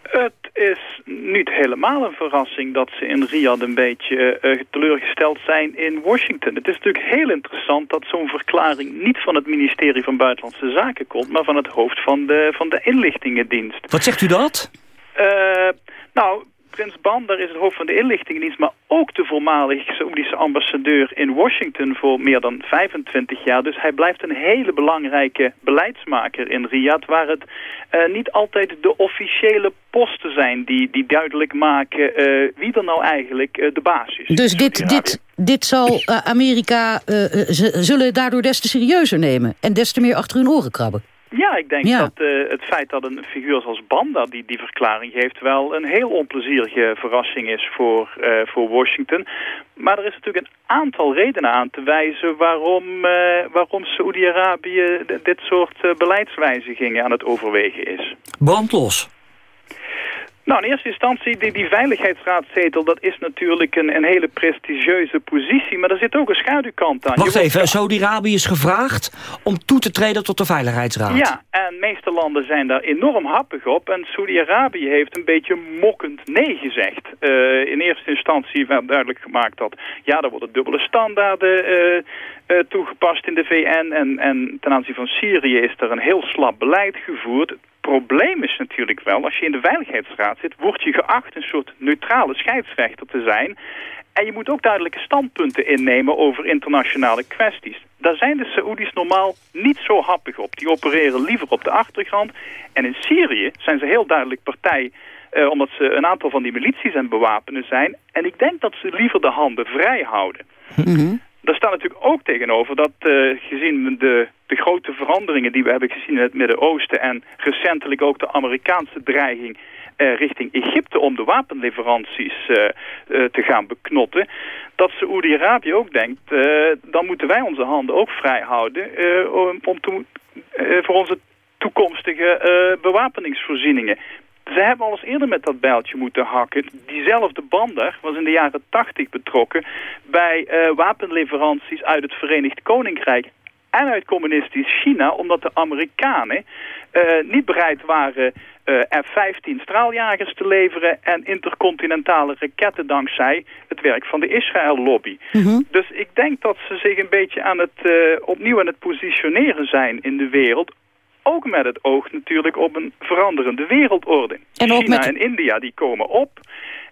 Het is niet helemaal een verrassing dat ze in Riyadh een beetje uh, teleurgesteld zijn in Washington. Het is natuurlijk heel interessant dat zo'n verklaring niet van het ministerie van Buitenlandse Zaken komt, maar van het hoofd van de, van de inlichtingendienst. Wat zegt u dat? Uh, nou, Prins Bandar is het hoofd van de inlichtingendienst... maar ook de voormalig Saoedische ambassadeur in Washington voor meer dan 25 jaar. Dus hij blijft een hele belangrijke beleidsmaker in Riyadh... waar het uh, niet altijd de officiële posten zijn die, die duidelijk maken... Uh, wie er nou eigenlijk uh, de baas is. Dus dit, dit, dit zal Amerika zullen daardoor des te serieuzer nemen... en des te meer achter hun oren krabben? Ja, ik denk dat uh, het feit dat een figuur zoals Banda die, die verklaring geeft... wel een heel onplezierige verrassing is voor, uh, voor Washington. Maar er is natuurlijk een aantal redenen aan te wijzen... waarom, uh, waarom Saoedi-Arabië dit soort beleidswijzigingen aan het overwegen is. Brandlos. Nou, in eerste instantie, die, die veiligheidsraadzetel, dat is natuurlijk een, een hele prestigieuze positie, maar er zit ook een schaduwkant aan. Wacht even, Saudi-Arabië is gevraagd om toe te treden tot de Veiligheidsraad. Ja, en de meeste landen zijn daar enorm happig op. En Saudi-Arabië heeft een beetje mokkend nee gezegd. Uh, in eerste instantie werd duidelijk gemaakt dat, ja, er worden dubbele standaarden uh, uh, toegepast in de VN. En, en ten aanzien van Syrië is er een heel slap beleid gevoerd probleem is natuurlijk wel, als je in de Veiligheidsraad zit, word je geacht een soort neutrale scheidsrechter te zijn. En je moet ook duidelijke standpunten innemen over internationale kwesties. Daar zijn de Saoedi's normaal niet zo happig op. Die opereren liever op de achtergrond. En in Syrië zijn ze heel duidelijk partij... Eh, omdat ze een aantal van die milities en bewapenen zijn. En ik denk dat ze liever de handen vrij houden. Mm daar staat natuurlijk ook tegenover dat uh, gezien de, de grote veranderingen die we hebben gezien in het Midden-Oosten en recentelijk ook de Amerikaanse dreiging uh, richting Egypte om de wapenleveranties uh, te gaan beknotten, dat Saoedi-Arabië ook denkt, dan moeten wij onze handen ook vrij houden om, om te, voor onze toekomstige bewapeningsvoorzieningen. Ze hebben al eens eerder met dat bijltje moeten hakken. Diezelfde bander was in de jaren tachtig betrokken bij uh, wapenleveranties uit het Verenigd Koninkrijk en uit communistisch China, omdat de Amerikanen uh, niet bereid waren uh, F-15 straaljagers te leveren en intercontinentale raketten dankzij het werk van de Israël-lobby. Mm Dus ik denk dat ze zich een beetje aan het, uh, opnieuw aan het positioneren zijn in de wereld ook met het oog natuurlijk op een veranderende wereldorde. En China en India die komen op.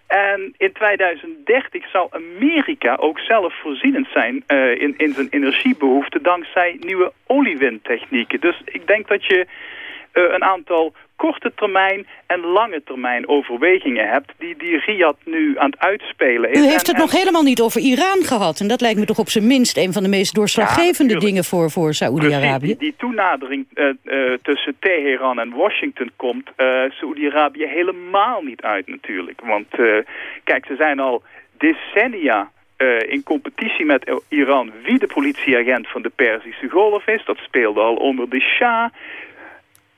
En in 2030 zal Amerika ook zelfvoorzienend zijn uh, in, in zijn energiebehoeften dankzij nieuwe oliewindtechnieken. Dus ik denk dat je een aantal korte termijn en lange termijn overwegingen hebt... die, die Riyadh nu aan het uitspelen is. U heeft het nog helemaal niet over Iran gehad. En dat lijkt me toch op zijn minst een van de meest doorslaggevende dingen voor, voor Saoedi-Arabië. Die, die, toenadering uh, uh, tussen Teheran en Washington komt uh, Saoedi-Arabië helemaal niet uit natuurlijk. Want kijk, ze zijn al decennia uh, in competitie met Iran wie de politieagent van de Perzische Golf is. Dat speelde al onder de Shah.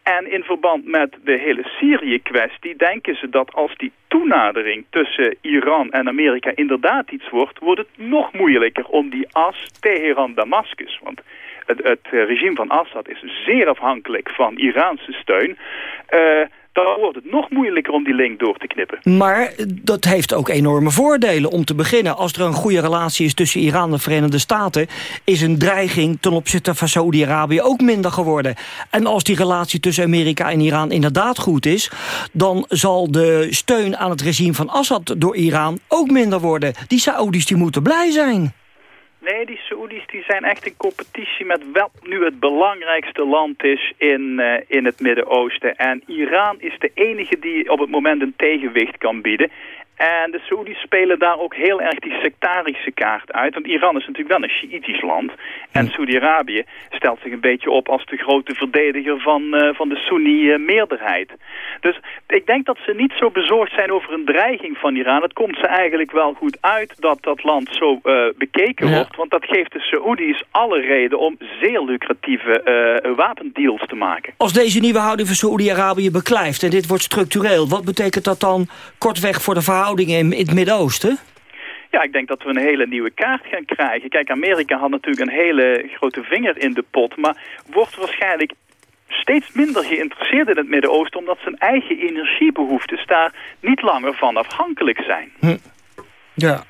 En in verband met de hele Syrië-kwestie denken ze dat als die toenadering tussen Iran en Amerika inderdaad iets wordt, wordt het nog moeilijker om die as Teheran-Damascus. Want het, het, regime van Assad is zeer afhankelijk van Iraanse steun. Uh, wordt het nog moeilijker om die link door te knippen. Maar dat heeft ook enorme voordelen. Om te beginnen, als er een goede relatie is tussen Iran en de Verenigde Staten... is een dreiging ten opzichte van Saudi-Arabië ook minder geworden. En als die relatie tussen Amerika en Iran inderdaad goed is... dan zal de steun aan het regime van Assad door Iran ook minder worden. Die Saoedi's die moeten blij zijn. Nee, die Saoedi's die zijn echt in competitie met wat nu het belangrijkste land is in, uh, in het Midden-Oosten. En Iran is de enige die op het moment een tegenwicht kan bieden. En de Saoedi's spelen daar ook heel erg die sectarische kaart uit. Want Iran is natuurlijk wel een Shiïtisch land. En. Saudi-Arabië stelt zich een beetje op als de grote verdediger van, uh, van de Sunni-meerderheid. Dus ik denk dat ze niet zo bezorgd zijn over een dreiging van Iran. Het komt ze eigenlijk wel goed uit dat dat land zo uh, bekeken wordt. Want dat geeft de Saoedi's alle reden om zeer lucratieve uh, wapendeals te maken. Als deze nieuwe houding van Saoedi-Arabië beklijft en dit wordt structureel... wat betekent dat dan kortweg voor de in het Midden-Oosten? Ja, ik denk dat we een hele nieuwe kaart gaan krijgen. Kijk, Amerika had natuurlijk een hele grote vinger in de pot... maar wordt waarschijnlijk steeds minder geïnteresseerd in het Midden-Oosten... omdat zijn eigen energiebehoeftes daar niet langer van afhankelijk zijn. Hm. Ja.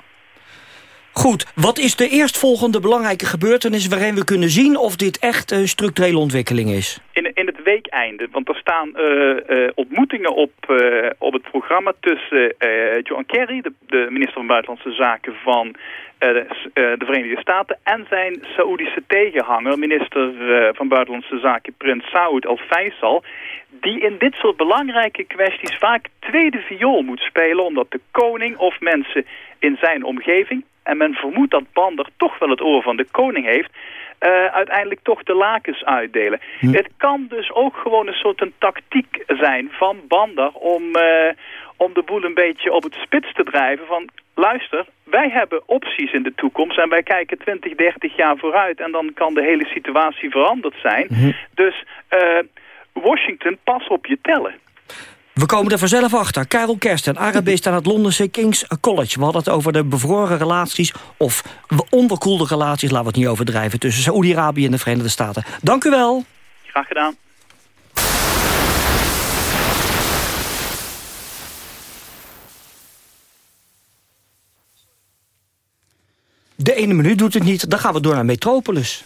Goed, wat is de eerstvolgende belangrijke gebeurtenis... waarin we kunnen zien of dit echt een structurele ontwikkeling is? In, in weekeinde, want er staan uh, uh, ontmoetingen op, uh, op het programma... tussen John Kerry, de, de, minister van Buitenlandse Zaken van de, de, Verenigde Staten... en zijn Saoedische tegenhanger, minister van Buitenlandse Zaken... Prins Saud al-Faisal... die in dit soort belangrijke kwesties vaak tweede viool moet spelen... omdat de koning of mensen in zijn omgeving en men vermoedt dat Bander toch wel het oor van de koning heeft... Uh, uiteindelijk toch de lakens uitdelen. Hm. Het kan dus ook gewoon een soort een tactiek zijn van Bander... om, uh, om de boel een beetje op het spits te drijven van... luister, wij hebben opties in de toekomst en wij kijken 20, 30 jaar vooruit... en dan kan de hele situatie veranderd zijn. Hm. Dus uh, Washington, pas op je tellen. We komen er vanzelf achter. Karel Kersten, Arabist aan het Londense King's College. We hadden het over de bevroren relaties... of onderkoelde relaties, laten we het niet overdrijven... tussen Saoedi-Arabië en de Verenigde Staten. Dank u wel. Graag gedaan. De ene minuut doet het niet, dan gaan we door naar Metropolis.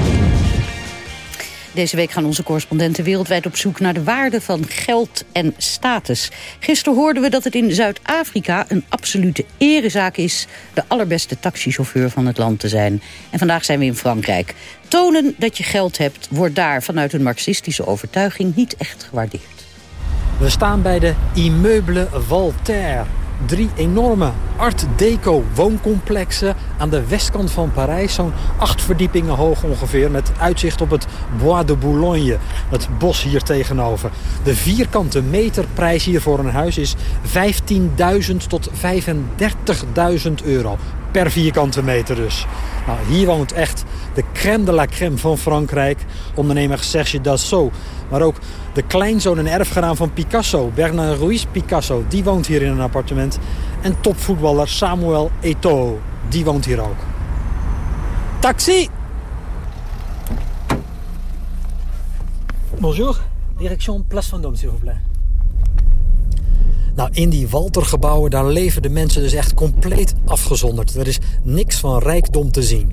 Deze week gaan onze correspondenten wereldwijd op zoek naar de waarde van geld en status. Gisteren hoorden we dat het in Zuid-Afrika een absolute erezaak is... de allerbeste taxichauffeur van het land te zijn. En vandaag zijn we in Frankrijk. Tonen dat je geld hebt wordt daar vanuit een marxistische overtuiging niet echt gewaardeerd. We staan bij de Immeuble Voltaire. Drie enorme art deco wooncomplexen aan de westkant van Parijs. Zo'n acht verdiepingen hoog ongeveer met uitzicht op het Bois de Boulogne. Het bos hier tegenover. De vierkante meterprijs hier voor een huis is 15.000 tot 35.000 euro. Per vierkante meter dus. Nou, hier woont echt de crème de la crème van Frankrijk. Ondernemer Serge Dassault. Maar ook de kleinzoon en erfgenaam van Picasso, Bernard Ruiz Picasso, die woont hier in een appartement. En topvoetballer Samuel Eto'o, die woont hier ook. Taxi! Bonjour, direction Place Vendôme, s'il vous plaît. Nou, in die Waltergebouwen, daar leven de mensen dus echt compleet afgezonderd. Er is niks van rijkdom te zien.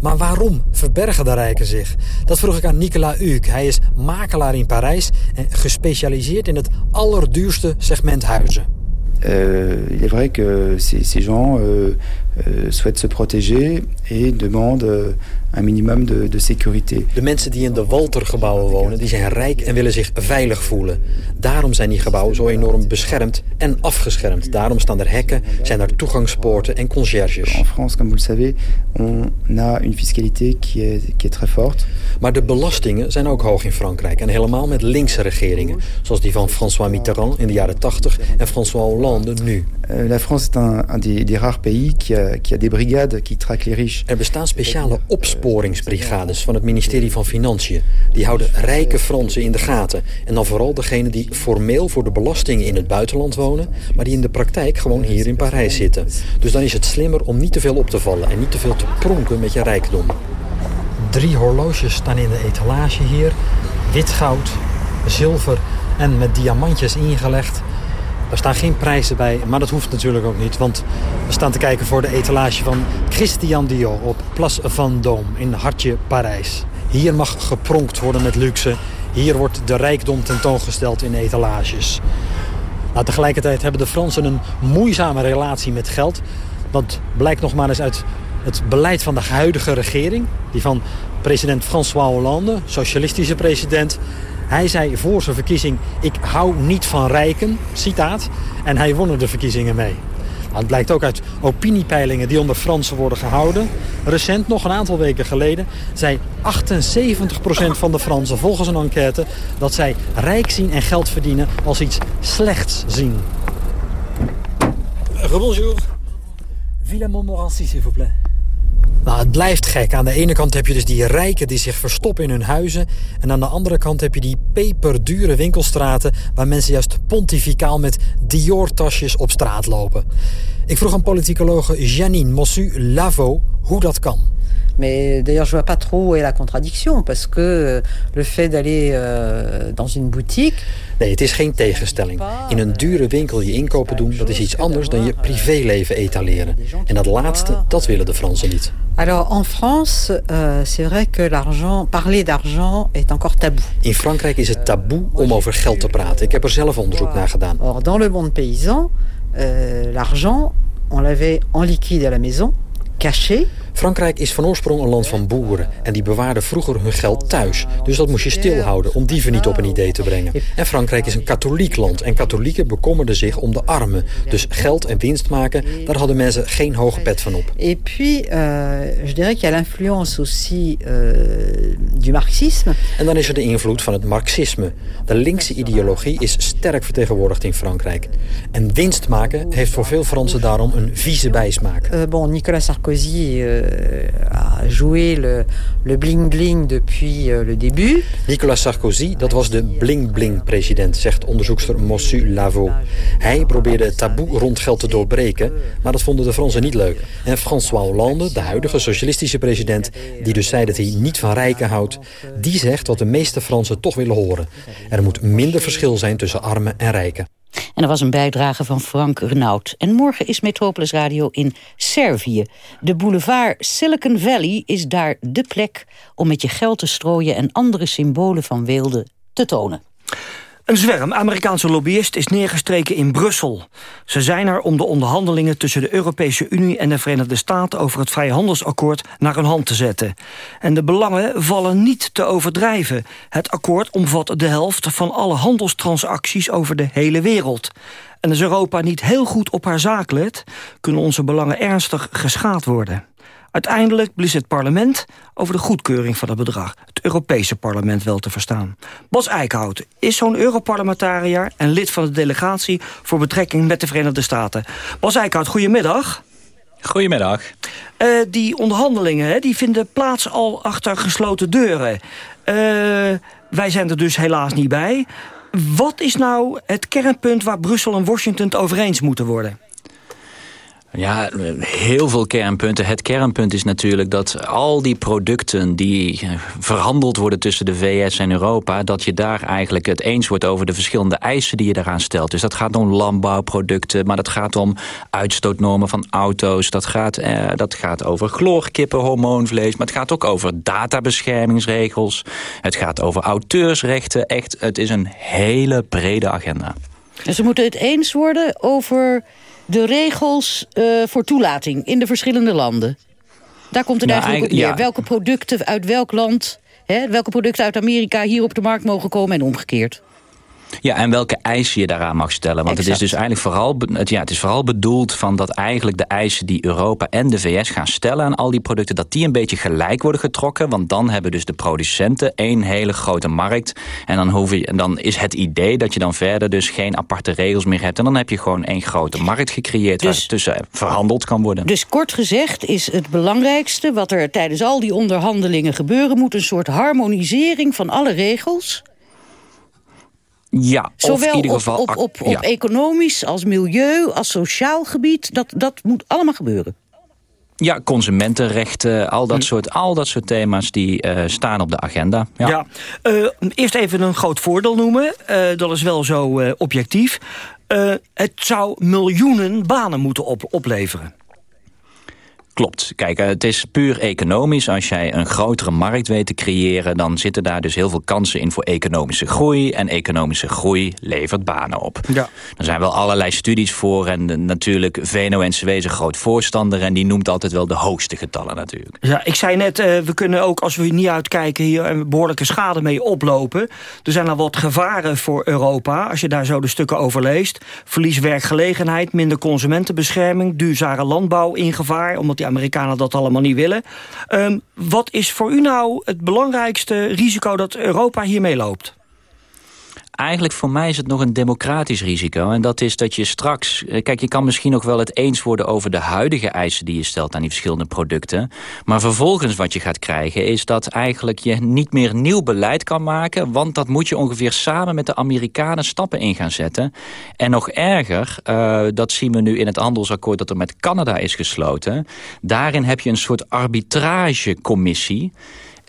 Maar waarom verbergen de rijken zich? Dat vroeg ik aan Nicolas Huuk. Hij is makelaar in Parijs en gespecialiseerd in het allerduurste segment huizen. Euh, il est vrai que ces, ces gens euh, souhaitent se protéger et demandent euh, un minimum de, de sécurité. De mensen die in de Waltergebouwen wonen, die zijn rijk en willen zich veilig voelen. Daarom zijn die gebouwen zo enorm beschermd en afgeschermd. Daarom staan er hekken, zijn er toegangspoorten en conciërges. En France, comme vous le savez, on a une fiscalité qui est, qui est très forte. Maar de belastingen zijn ook hoog in Frankrijk. En helemaal met linkse regeringen. Zoals die van François Mitterrand in de jaren 80 en François Hollande nu. Euh, la France est un, un des, des rares pays qui a, qui a des brigades qui traquent les riches. Er bestaan speciale opsporingsbrigades van het ministerie van Financiën. Die houden rijke Fransen in de gaten. En dan vooral degenen die formeel voor de belastingen in het buitenland wonen... maar die in de praktijk gewoon hier in Parijs zitten. Dus dan is het slimmer om niet te veel op te vallen... en niet te veel te pronken met je rijkdom. Drie horloges staan in de etalage hier. Wit goud, zilver en met diamantjes ingelegd. Er staan geen prijzen bij, maar dat hoeft natuurlijk ook niet. Want we staan te kijken voor de etalage van Christian Dior op Place Vendôme in Hartje, Parijs. Hier mag gepronkt worden met luxe. Hier wordt de rijkdom tentoongesteld in etalages. Nou, tegelijkertijd hebben de Fransen een moeizame relatie met geld. Dat blijkt nog maar eens uit het beleid van de huidige regering. Die van president François Hollande, socialistische president. Hij zei voor zijn verkiezing, ik hou niet van rijken, citaat. En hij won er de verkiezingen mee. Nou, het blijkt ook uit opiniepeilingen die onder Fransen worden gehouden. Recent, nog een aantal weken geleden, zei 78% van de Fransen volgens een enquête... dat zij rijk zien en geld verdienen als iets slechts zien. Rebonjour. Villa Montmorency, s'il vous plaît. Nou, het blijft gek. Aan de ene kant heb je dus die rijken die zich verstoppen in hun huizen. En aan de andere kant heb je die peperdure winkelstraten... waar mensen juist pontificaal met Dior-tasjes op straat lopen. Ik vroeg aan politicologe Janine Mossu-Lavo hoe dat kan. Mais d'ailleurs, je vois pas trop où est la contradiction, parce que euh, le fait d'aller euh, dans une boutique. Nee, het is geen tegenstelling. In een dure winkel je inkopen doen, dat is iets anders dan je privéleven etaleren. En dat laatste, dat willen de Fransen niet. Alors en France, euh, c'est vrai que l'argent, parler d'argent est encore tabou. In Frankrijk is het taboe om over geld te praten. Ik heb er zelf onderzoek naar gedaan. Or, dans le monde paysan, euh, l'argent, on l'avait en liquide à la maison. Caché. Frankrijk is van oorsprong een land van boeren en die bewaarden vroeger hun geld thuis. Dus dat moest je stilhouden om dieven niet op een idee te brengen. En Frankrijk is een katholiek land en katholieken bekommerden zich om de armen. Dus geld en winst maken, daar hadden mensen geen hoge pet van op. Et puis, euh, je dirais qu'il y a l'influence aussi euh, du marxisme. En dan is er de invloed van het marxisme. De linkse ideologie is sterk vertegenwoordigd in Frankrijk. En winst maken heeft voor veel Fransen daarom een vieze bijsmaak. Euh, bon, Nicolas Sarkozy euh, a joué le bling-bling depuis euh, le début. Nicolas Sarkozy, dat was de bling-bling-president, zegt onderzoekster Mossu Lavo. Hij probeerde het taboe rond geld te doorbreken, maar dat vonden de Fransen niet leuk. En François Hollande, de huidige socialistische president, die dus zei dat hij niet van rijken houdt, die zegt wat de meeste Fransen toch willen horen. Er moet minder verschil zijn tussen armen en rijken. En er was een bijdrage van Frank Renaud. En morgen is Metropolis Radio in Servië. De boulevard Silicon Valley is daar de plek... om met je geld te strooien en andere symbolen van weelde te tonen. Een zwerm Amerikaanse lobbyisten is neergestreken in Brussel. Ze zijn er om de onderhandelingen tussen de Europese Unie en de Verenigde Staten over het vrijhandelsakkoord naar hun hand te zetten. En de belangen vallen niet te overdrijven. Het akkoord omvat de helft van alle handelstransacties over de hele wereld. En als Europa niet heel goed op haar zaak let, kunnen onze belangen ernstig geschaad worden. Uiteindelijk blies het parlement over de goedkeuring van het bedrag. Het Europese parlement wel te verstaan. Bas Eickhout is zo'n Europarlementariër... en lid van de delegatie voor betrekking met de Verenigde Staten. Bas Eickhout, goedemiddag. Goedemiddag. Uh, die onderhandelingen hè, die vinden plaats al achter gesloten deuren. Uh, wij zijn er dus helaas niet bij. Wat is nou het kernpunt waar Brussel en Washington het over eens moeten worden? Ja, heel veel kernpunten. Het kernpunt is natuurlijk dat al die producten die verhandeld worden tussen de VS en Europa, dat je daar eigenlijk het eens wordt over de verschillende eisen die je daaraan stelt. Dus dat gaat om landbouwproducten, maar dat gaat om uitstootnormen van auto's. Dat gaat, eh, dat gaat over chloorkippen, hormoonvlees, maar het gaat ook over databeschermingsregels. Het gaat over auteursrechten. Echt, het is een hele brede agenda. En ze moeten het eens worden over de regels uh, voor toelating in de verschillende landen. Daar komt het nou, eigenlijk op neer. Ja. Welke producten uit welk land, hè, welke producten uit Amerika hier op de markt mogen komen en omgekeerd. Ja, en welke eisen je daaraan mag stellen. Want exact. het is dus eigenlijk vooral, ja, het is vooral bedoeld van dat eigenlijk de eisen die Europa en de VS gaan stellen aan al die producten, dat die een beetje gelijk worden getrokken. Want dan hebben dus de producenten één hele grote markt. En dan, hoef je, en dan is het idee dat je dan verder dus geen aparte regels meer hebt. En dan heb je gewoon één grote markt gecreëerd dus, waar tussen verhandeld kan worden. Dus kort gezegd is het belangrijkste wat er tijdens al die onderhandelingen gebeuren moet een soort harmonisering van alle regels ja, Zowel of in ieder geval, op, op, op, economisch als milieu, als sociaal gebied. Dat, dat moet allemaal gebeuren. Ja, consumentenrechten, al dat, hm. soort, al dat soort thema's die uh, staan op de agenda. Ja, ja. Uh, eerst even een groot voordeel noemen. Uh, dat is wel zo objectief. het zou miljoenen banen moeten op, opleveren. Klopt. Kijk, het is puur economisch. Als jij een grotere markt weet te creëren... dan zitten daar dus heel veel kansen in voor economische groei. En economische groei levert banen op. Ja. Er zijn wel allerlei studies voor. En natuurlijk, VNO-NCW is een groot voorstander... en die noemt altijd wel de hoogste getallen natuurlijk. Ja, ik zei net, uh, we kunnen ook als we hier niet uitkijken... hier een behoorlijke schade mee oplopen. Er zijn al wat gevaren voor Europa, als je daar zo de stukken over leest. Verlies werkgelegenheid, minder consumentenbescherming... duurzame landbouw in gevaar, omdat die Amerikanen dat allemaal niet willen. Um, wat is voor u nou het belangrijkste risico dat Europa hiermee loopt? Eigenlijk voor mij is het nog een democratisch risico. En dat is dat je straks... Kijk, je kan misschien nog wel het eens worden over de huidige eisen die je stelt aan die verschillende producten. Maar vervolgens wat je gaat krijgen is dat eigenlijk je niet meer nieuw beleid kan maken. Want dat moet je ongeveer samen met de Amerikanen stappen in gaan zetten. En nog erger, uh, dat zien we nu in het handelsakkoord dat er met Canada is gesloten. Daarin heb je een soort arbitragecommissie.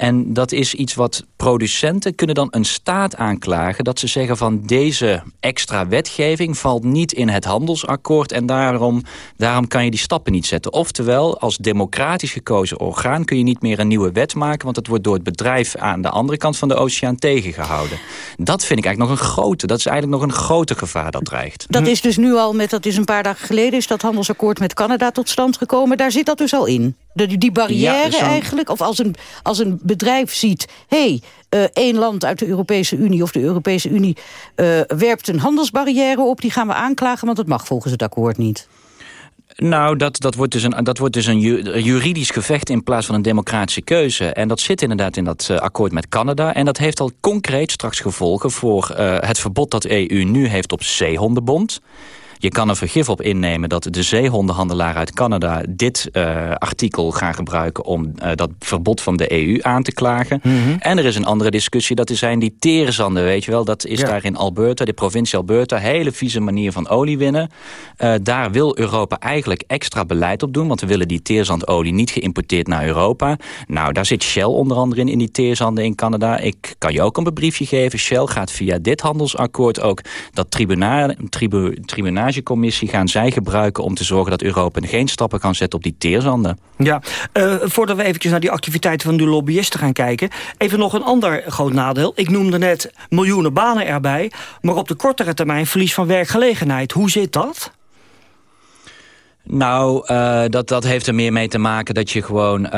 En dat is iets wat producenten kunnen dan een staat aanklagen... dat ze zeggen van deze extra wetgeving valt niet in het handelsakkoord... en daarom, daarom kan je die stappen niet zetten. Oftewel, als democratisch gekozen orgaan kun je niet meer een nieuwe wet maken... want het wordt door het bedrijf aan de andere kant van de oceaan tegengehouden. Dat vind ik eigenlijk nog een grote, dat is eigenlijk nog een groter gevaar dat dreigt. Dat is dus nu al, met, dat is een paar dagen geleden... is dat handelsakkoord met Canada tot stand gekomen. Daar zit dat dus al in? De, die barrière Ja, eigenlijk? Of als een, als een bedrijf ziet... hé, hey, eh, één land uit de Europese Unie of de Europese Unie... eh, werpt een handelsbarrière op, die gaan we aanklagen... want dat mag volgens het akkoord niet. Nou, dat, dat wordt dus, een, dat wordt dus een ju- juridisch gevecht in plaats van een democratische keuze. En dat zit inderdaad in dat eh, akkoord met Canada. En dat heeft al concreet straks gevolgen voor het verbod dat de EU nu heeft op zeehondenbond. Je kan er vergif op innemen dat de zeehondenhandelaar uit Canada... dit eh, artikel gaan gebruiken om eh, dat verbod van de EU aan te klagen. Mhm. En er is een andere discussie, dat zijn die teerzanden, weet je wel. Dat is Ja. daar in Alberta, de provincie Alberta... hele vieze manier van olie winnen. Eh, daar wil Europa eigenlijk extra beleid op doen... want we willen die teerzandolie niet geïmporteerd naar Europa. Nou, daar zit Shell onder andere in, in die teerzanden in Canada. Ik kan je ook een briefje geven. Shell gaat via dit handelsakkoord ook dat tribuna tribu, tribunagecommissie... gaan zij gebruiken om te zorgen dat Europa geen stappen kan zetten op die teerzanden. Ja, eh, voordat we eventjes naar die activiteiten van de lobbyisten gaan kijken... even nog een ander groot nadeel. Ik noemde net miljoenen banen erbij... maar op de kortere termijn verlies van werkgelegenheid. Hoe zit dat? Nou, eh, dat, dat heeft er meer mee te maken dat je gewoon... eh,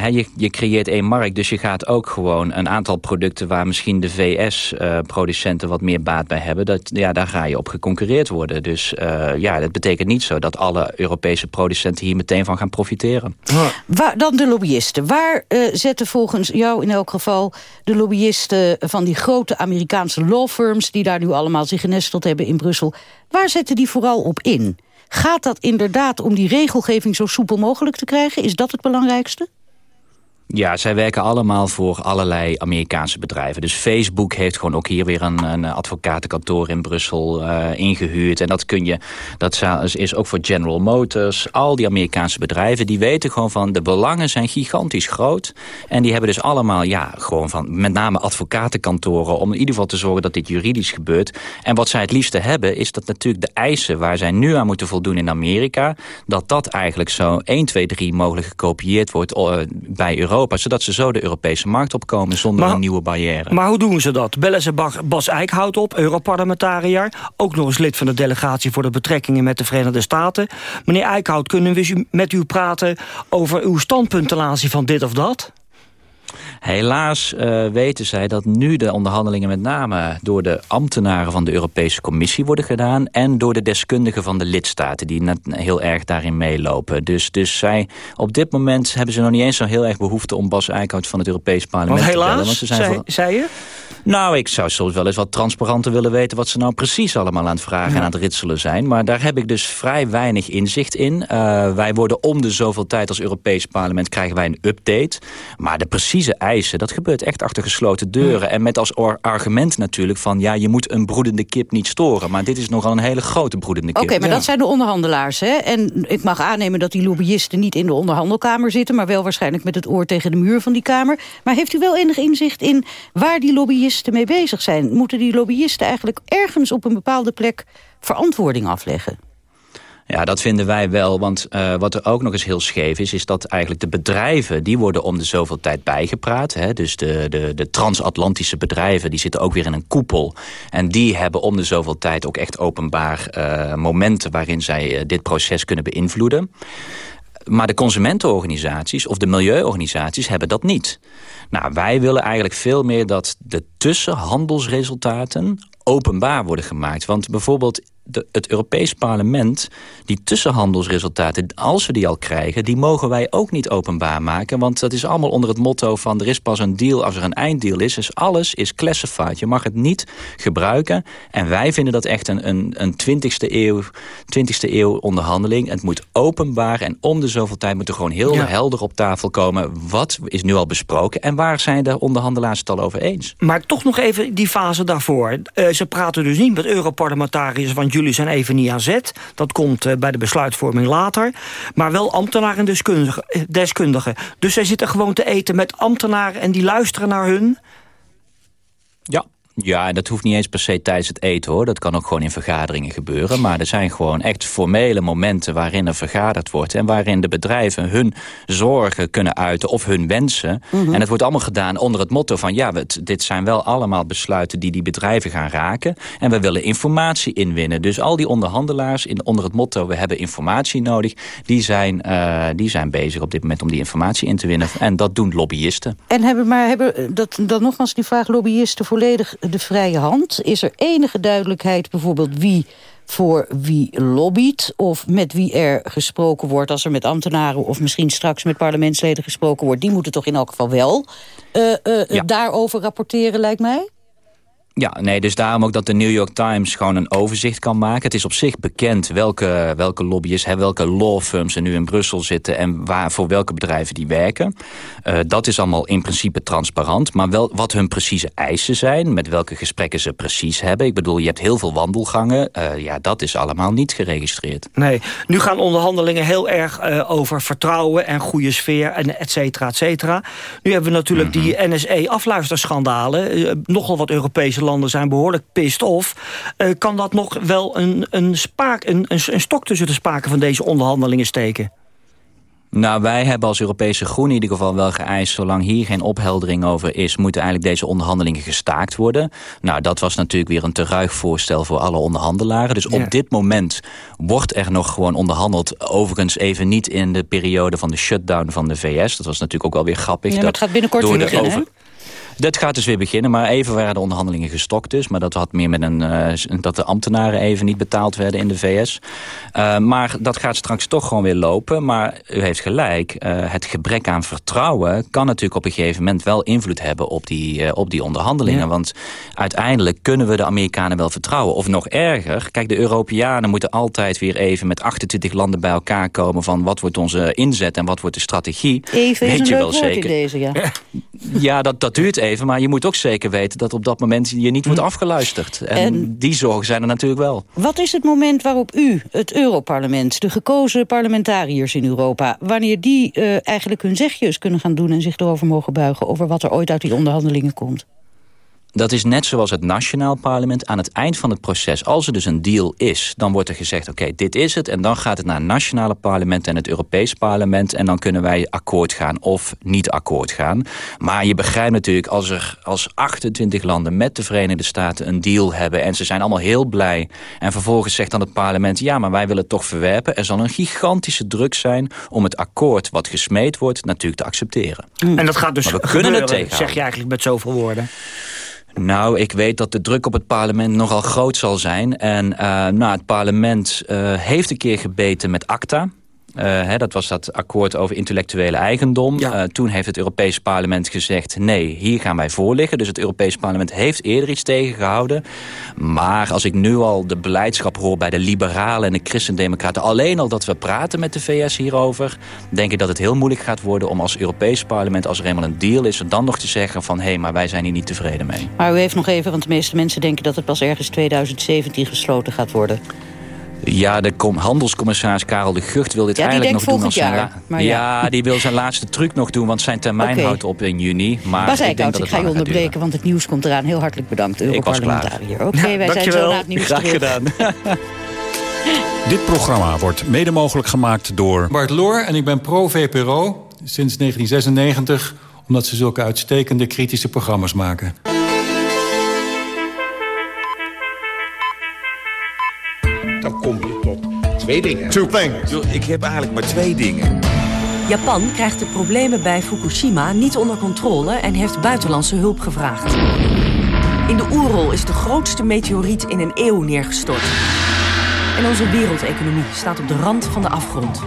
hè, je, je creëert één markt, dus je gaat ook gewoon een aantal producten... waar misschien de VS-producenten wat meer baat bij hebben... Dat, ja, daar ga je op geconcurreerd worden. Dus eh, ja, dat betekent niet zo dat alle Europese producenten... hier meteen van gaan profiteren. Waar, dan de lobbyisten. Waar eh, zetten volgens jou in elk geval de lobbyisten... van die grote Amerikaanse law firms... die daar nu allemaal zich genesteld hebben in Brussel... waar zetten die vooral op in? Gaat dat inderdaad om die regelgeving zo soepel mogelijk te krijgen? Is dat het belangrijkste? Ja, zij werken allemaal voor allerlei Amerikaanse bedrijven. Dus Facebook heeft gewoon ook hier weer een, een advocatenkantoor in Brussel eh, ingehuurd. En dat kun je, dat is ook voor General Motors. Al die Amerikaanse bedrijven, die weten gewoon van de belangen zijn gigantisch groot. En die hebben dus allemaal, ja, gewoon van met name advocatenkantoren... om in ieder geval te zorgen dat dit juridisch gebeurt. En wat zij het liefste hebben, is dat natuurlijk de eisen waar zij nu aan moeten voldoen in Amerika... dat dat eigenlijk zo 1, 2, 3 mogelijk gekopieerd wordt eh, bij Europa zodat ze zo de Europese markt opkomen zonder Maar- een nieuwe barrière. Maar hoe doen ze dat? Bellen ze Bas- Eickhout op, Europarlementariër... ook nog eens lid van de delegatie voor de betrekkingen met de Verenigde Staten. Meneer Eickhout, kunnen we met u praten over uw standpunt ten aanzien van dit of dat? Helaas eh, weten zij dat nu de onderhandelingen met name door de ambtenaren van de Europese Commissie worden gedaan en door de deskundigen van de lidstaten die net heel erg daarin meelopen. Dus, dus zij, op dit moment hebben ze nog niet eens zo heel erg behoefte om Bas Eickhout van het Europees Parlement Want te bellen. helaas, Want ze zijn zei, voor- zei je? Nou, ik zou soms wel eens wat transparanter willen weten... wat ze nou precies allemaal aan het vragen en aan het ritselen zijn. Maar daar heb ik dus vrij weinig inzicht in. Eh, wij worden om de zoveel tijd als Europees parlement... krijgen wij een update. Maar de precieze eisen, dat gebeurt echt achter gesloten deuren. En met als argument natuurlijk van... ja, je moet een broedende kip niet storen. Maar dit is nogal een hele grote broedende kip. Oké, maar dat zijn de onderhandelaars. Hè? En ik mag aannemen dat die lobbyisten niet in de onderhandelkamer zitten... maar wel waarschijnlijk met het oor tegen de muur van die kamer. Maar heeft u wel enig inzicht in waar die lobbyisten mee bezig zijn? Moeten die lobbyisten eigenlijk ergens op een bepaalde plek... verantwoording afleggen? Ja, dat vinden wij wel. Want eh, wat er ook nog eens heel scheef is... is dat eigenlijk de bedrijven... die worden om de zoveel tijd bijgepraat. Hè? Dus de, de, de transatlantische bedrijven... die zitten ook weer in een koepel. En die hebben om de zoveel tijd ook echt openbaar eh, momenten... waarin zij eh, dit proces kunnen beïnvloeden. Maar de consumentenorganisaties of de milieuorganisaties hebben dat niet. Nou, wij willen eigenlijk veel meer dat de tussenhandelsresultaten openbaar worden gemaakt. Want bijvoorbeeld de, het Europees Parlement, die tussenhandelsresultaten, als we die al krijgen, die mogen wij ook niet openbaar maken. Want dat is allemaal onder het motto van er is pas een deal als er een einddeal is. Dus alles is classified. Je mag het niet gebruiken. En wij vinden dat echt een, een, een 20ste, eeuw, 20ste eeuw onderhandeling. Het moet openbaar en om de zoveel tijd moet er gewoon heel Ja. helder op tafel komen. Wat is nu al besproken en waar zijn de onderhandelaars het al over eens? Maar toch nog even die fase daarvoor. Eh, ze praten dus niet met Europarlementariërs... want jullie zijn even niet aan zet. Dat komt eh, bij de besluitvorming later. Maar wel ambtenaren en deskundigen, eh, deskundigen. Dus zij zitten gewoon te eten met ambtenaren... en die luisteren naar hun... Ja, ja, en dat hoeft niet eens per se tijdens het eten hoor. Dat kan ook gewoon in vergaderingen gebeuren. Maar er zijn gewoon echt formele momenten waarin er vergaderd wordt. En waarin de bedrijven hun zorgen kunnen uiten of hun wensen. En het wordt allemaal gedaan onder het motto van... ja, dit zijn wel allemaal besluiten die die bedrijven gaan raken. En we willen informatie inwinnen. Dus al die onderhandelaars in, onder het motto... we hebben informatie nodig, die zijn, uh, die zijn bezig op dit moment om die informatie in te winnen. En dat doen lobbyisten. En hebben, maar hebben dat, dan nogmaals die vraag lobbyisten volledig de vrije hand? Is er enige duidelijkheid bijvoorbeeld wie voor wie lobbyt... of met wie er gesproken wordt als er met ambtenaren... of misschien straks met parlementsleden gesproken wordt... die moeten toch in elk geval wel uh, uh, daarover rapporteren, lijkt mij? Ja, nee, dus daarom ook dat de New York Times gewoon een overzicht kan maken. Het is op zich bekend welke, welke lobbyisten, hè, welke law firms er nu in Brussel zitten... en waar, voor welke bedrijven die werken. Uh, dat is allemaal in principe transparant. Maar wel wat hun precieze eisen zijn, met welke gesprekken ze precies hebben. Ik bedoel, je hebt heel veel wandelgangen. Uh, ja, dat is allemaal niet geregistreerd. Nee, nu gaan onderhandelingen heel erg uh, over vertrouwen en goede sfeer... en et cetera, et cetera. Nu hebben we natuurlijk mm -hmm. die NSE-afluisterschandalen. nogal wat Europese landen zijn behoorlijk pissed off. Uh, kan dat nog wel een, een, spaak, een, een, een stok tussen de spaken van deze onderhandelingen steken? Nou, wij hebben als Europese Groen in ieder geval wel geëist... zolang hier geen opheldering over is... moeten eigenlijk deze onderhandelingen gestaakt worden. Nou, dat was natuurlijk weer een te ruig voorstel voor alle onderhandelaren. Dus ja. op dit moment wordt er nog gewoon onderhandeld. Overigens even niet in de periode van de shutdown van de VS. Dat was natuurlijk ook wel weer grappig. Ja, maar het gaat binnenkort weer beginnen, over... Dat gaat dus weer beginnen, maar even waren de onderhandelingen gestokt dus. Maar dat had meer met een, uh, dat de ambtenaren even niet betaald werden in de VS. Uh, maar dat gaat straks toch gewoon weer lopen. Maar u heeft gelijk, uh, het gebrek aan vertrouwen kan natuurlijk op een gegeven moment wel invloed hebben op die, op die onderhandelingen. Ja. Want uiteindelijk kunnen we de Amerikanen wel vertrouwen. Of nog erger, kijk de Europeanen moeten altijd weer even met 28 landen bij elkaar komen van wat wordt onze inzet en wat wordt de strategie. Even Weet is je wel zeker. deze, ja. Ja, dat, dat duurt even, maar je moet ook zeker weten dat op dat moment je niet wordt afgeluisterd. En, En- die zorgen zijn er natuurlijk wel. Wat is het moment waarop u, het Europarlement... de gekozen parlementariërs in Europa... wanneer die eh, eigenlijk hun zegjes kunnen gaan doen... en zich erover mogen buigen over wat er ooit uit die onderhandelingen komt? Dat is net zoals het nationaal parlement aan het eind van het proces. Als er dus een deal is, dan wordt er gezegd... oké, dit is het. En dan gaat het naar het nationale parlement en het Europees parlement. En dan kunnen wij akkoord gaan of niet akkoord gaan. Maar je begrijpt natuurlijk, als er als 28 landen met de Verenigde Staten een deal hebben... en ze zijn allemaal heel blij. En vervolgens zegt dan het parlement... ja, maar wij willen het toch verwerpen. Er zal een gigantische druk zijn om het akkoord wat gesmeed wordt... natuurlijk te accepteren. En dat gaat dus Maar we kunnen het zeg je eigenlijk met zoveel woorden. Nou, ik weet dat de druk op het parlement nogal groot zal zijn. En uh, nou, het parlement uh, heeft een keer gebeten met ACTA. Uh, hè, dat was dat akkoord over intellectuele eigendom. Uh, toen heeft het Europees parlement gezegd... nee, hier gaan wij voor liggen. Dus het Europees parlement heeft eerder iets tegengehouden. Maar als ik nu al de beleidschap hoor bij de liberalen en de christendemocraten... alleen al dat we praten met de VS hierover... denk ik dat het heel moeilijk gaat worden om als Europees parlement... als er eenmaal een deal is, dan nog te zeggen van... hé, hey, maar wij zijn hier niet tevreden mee. Maar u heeft nog even, want de meeste mensen denken... dat het pas ergens 2017 gesloten gaat worden. Ja, de com- handelscommissaris Karel de Gucht wil dit Ja, eigenlijk nog doen. volgend als zijn jaar, ja. ja. die wil zijn laatste truc nog doen, want zijn termijn houdt op in juni. Maar Bas ik denk Eickhout, dat ik ga je onderbreken, want het nieuws komt eraan. Heel hartelijk bedankt, Ik was klaar. Europarlementariër. Oké, wij zijn zo het nieuws Graag terug. gedaan. Dit programma wordt mede mogelijk gemaakt door... Bart Loor en ik ben pro-VPRO sinds 1996... omdat ze zulke uitstekende kritische programma's maken. Twee dingen. Two things. Ik heb eigenlijk maar twee dingen. Japan krijgt de problemen bij Fukushima niet onder controle en heeft buitenlandse hulp gevraagd. In de Oerol is de grootste meteoriet in een eeuw neergestort. En onze wereldeconomie staat op de rand van de afgrond.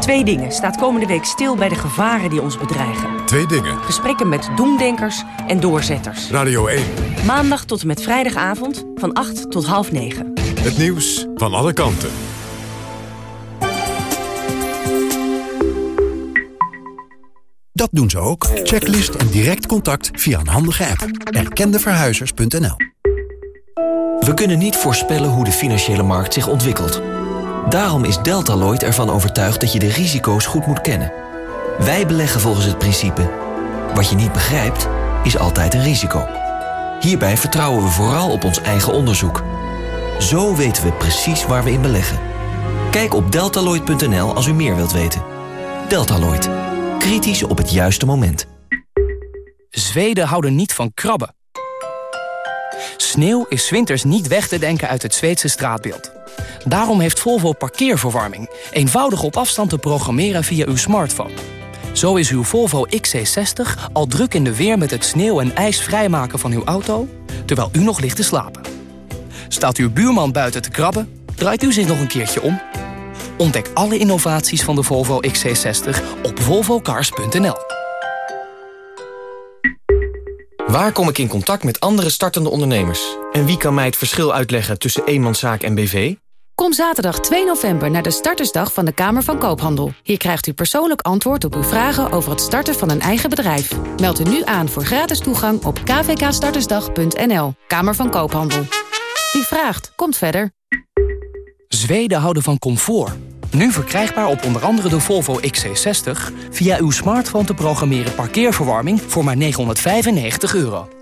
Twee dingen staat komende week stil bij de gevaren die ons bedreigen. Twee dingen. Gesprekken met doemdenkers en doorzetters. Radio 1. Maandag tot en met vrijdagavond van 8 tot half 9. Het nieuws van alle kanten. Dat doen ze ook. Checklist en direct contact via een handige app. Erkendeverhuizers.nl We kunnen niet voorspellen hoe de financiële markt zich ontwikkelt. Daarom is Deltaloid ervan overtuigd dat je de risico's goed moet kennen. Wij beleggen volgens het principe... wat je niet begrijpt, is altijd een risico. Hierbij vertrouwen we vooral op ons eigen onderzoek. Zo weten we precies waar we in beleggen. Kijk op deltaloid.nl als u meer wilt weten. Deltaloid. Kritisch op het juiste moment. Zweden houden niet van krabben. Sneeuw is winters niet weg te denken uit het Zweedse straatbeeld. Daarom heeft Volvo parkeerverwarming. Eenvoudig op afstand te programmeren via uw smartphone. Zo is uw Volvo XC60 al druk in de weer met het sneeuw en ijs vrijmaken van uw auto... terwijl u nog ligt te slapen. Staat uw buurman buiten te krabben, draait u zich nog een keertje om. Ontdek alle innovaties van de Volvo XC60 op volvocars.nl. Waar kom ik in contact met andere startende ondernemers? En wie kan mij het verschil uitleggen tussen eenmanszaak en BV? Kom zaterdag 2 november naar de startersdag van de Kamer van Koophandel. Hier krijgt u persoonlijk antwoord op uw vragen over het starten van een eigen bedrijf. Meld u nu aan voor gratis toegang op kvkstartersdag.nl. Kamer van Koophandel. Wie vraagt, komt verder. Zweden houden van comfort. Nu verkrijgbaar op onder andere de Volvo XC60... via uw smartphone te programmeren parkeerverwarming voor maar 995 euro.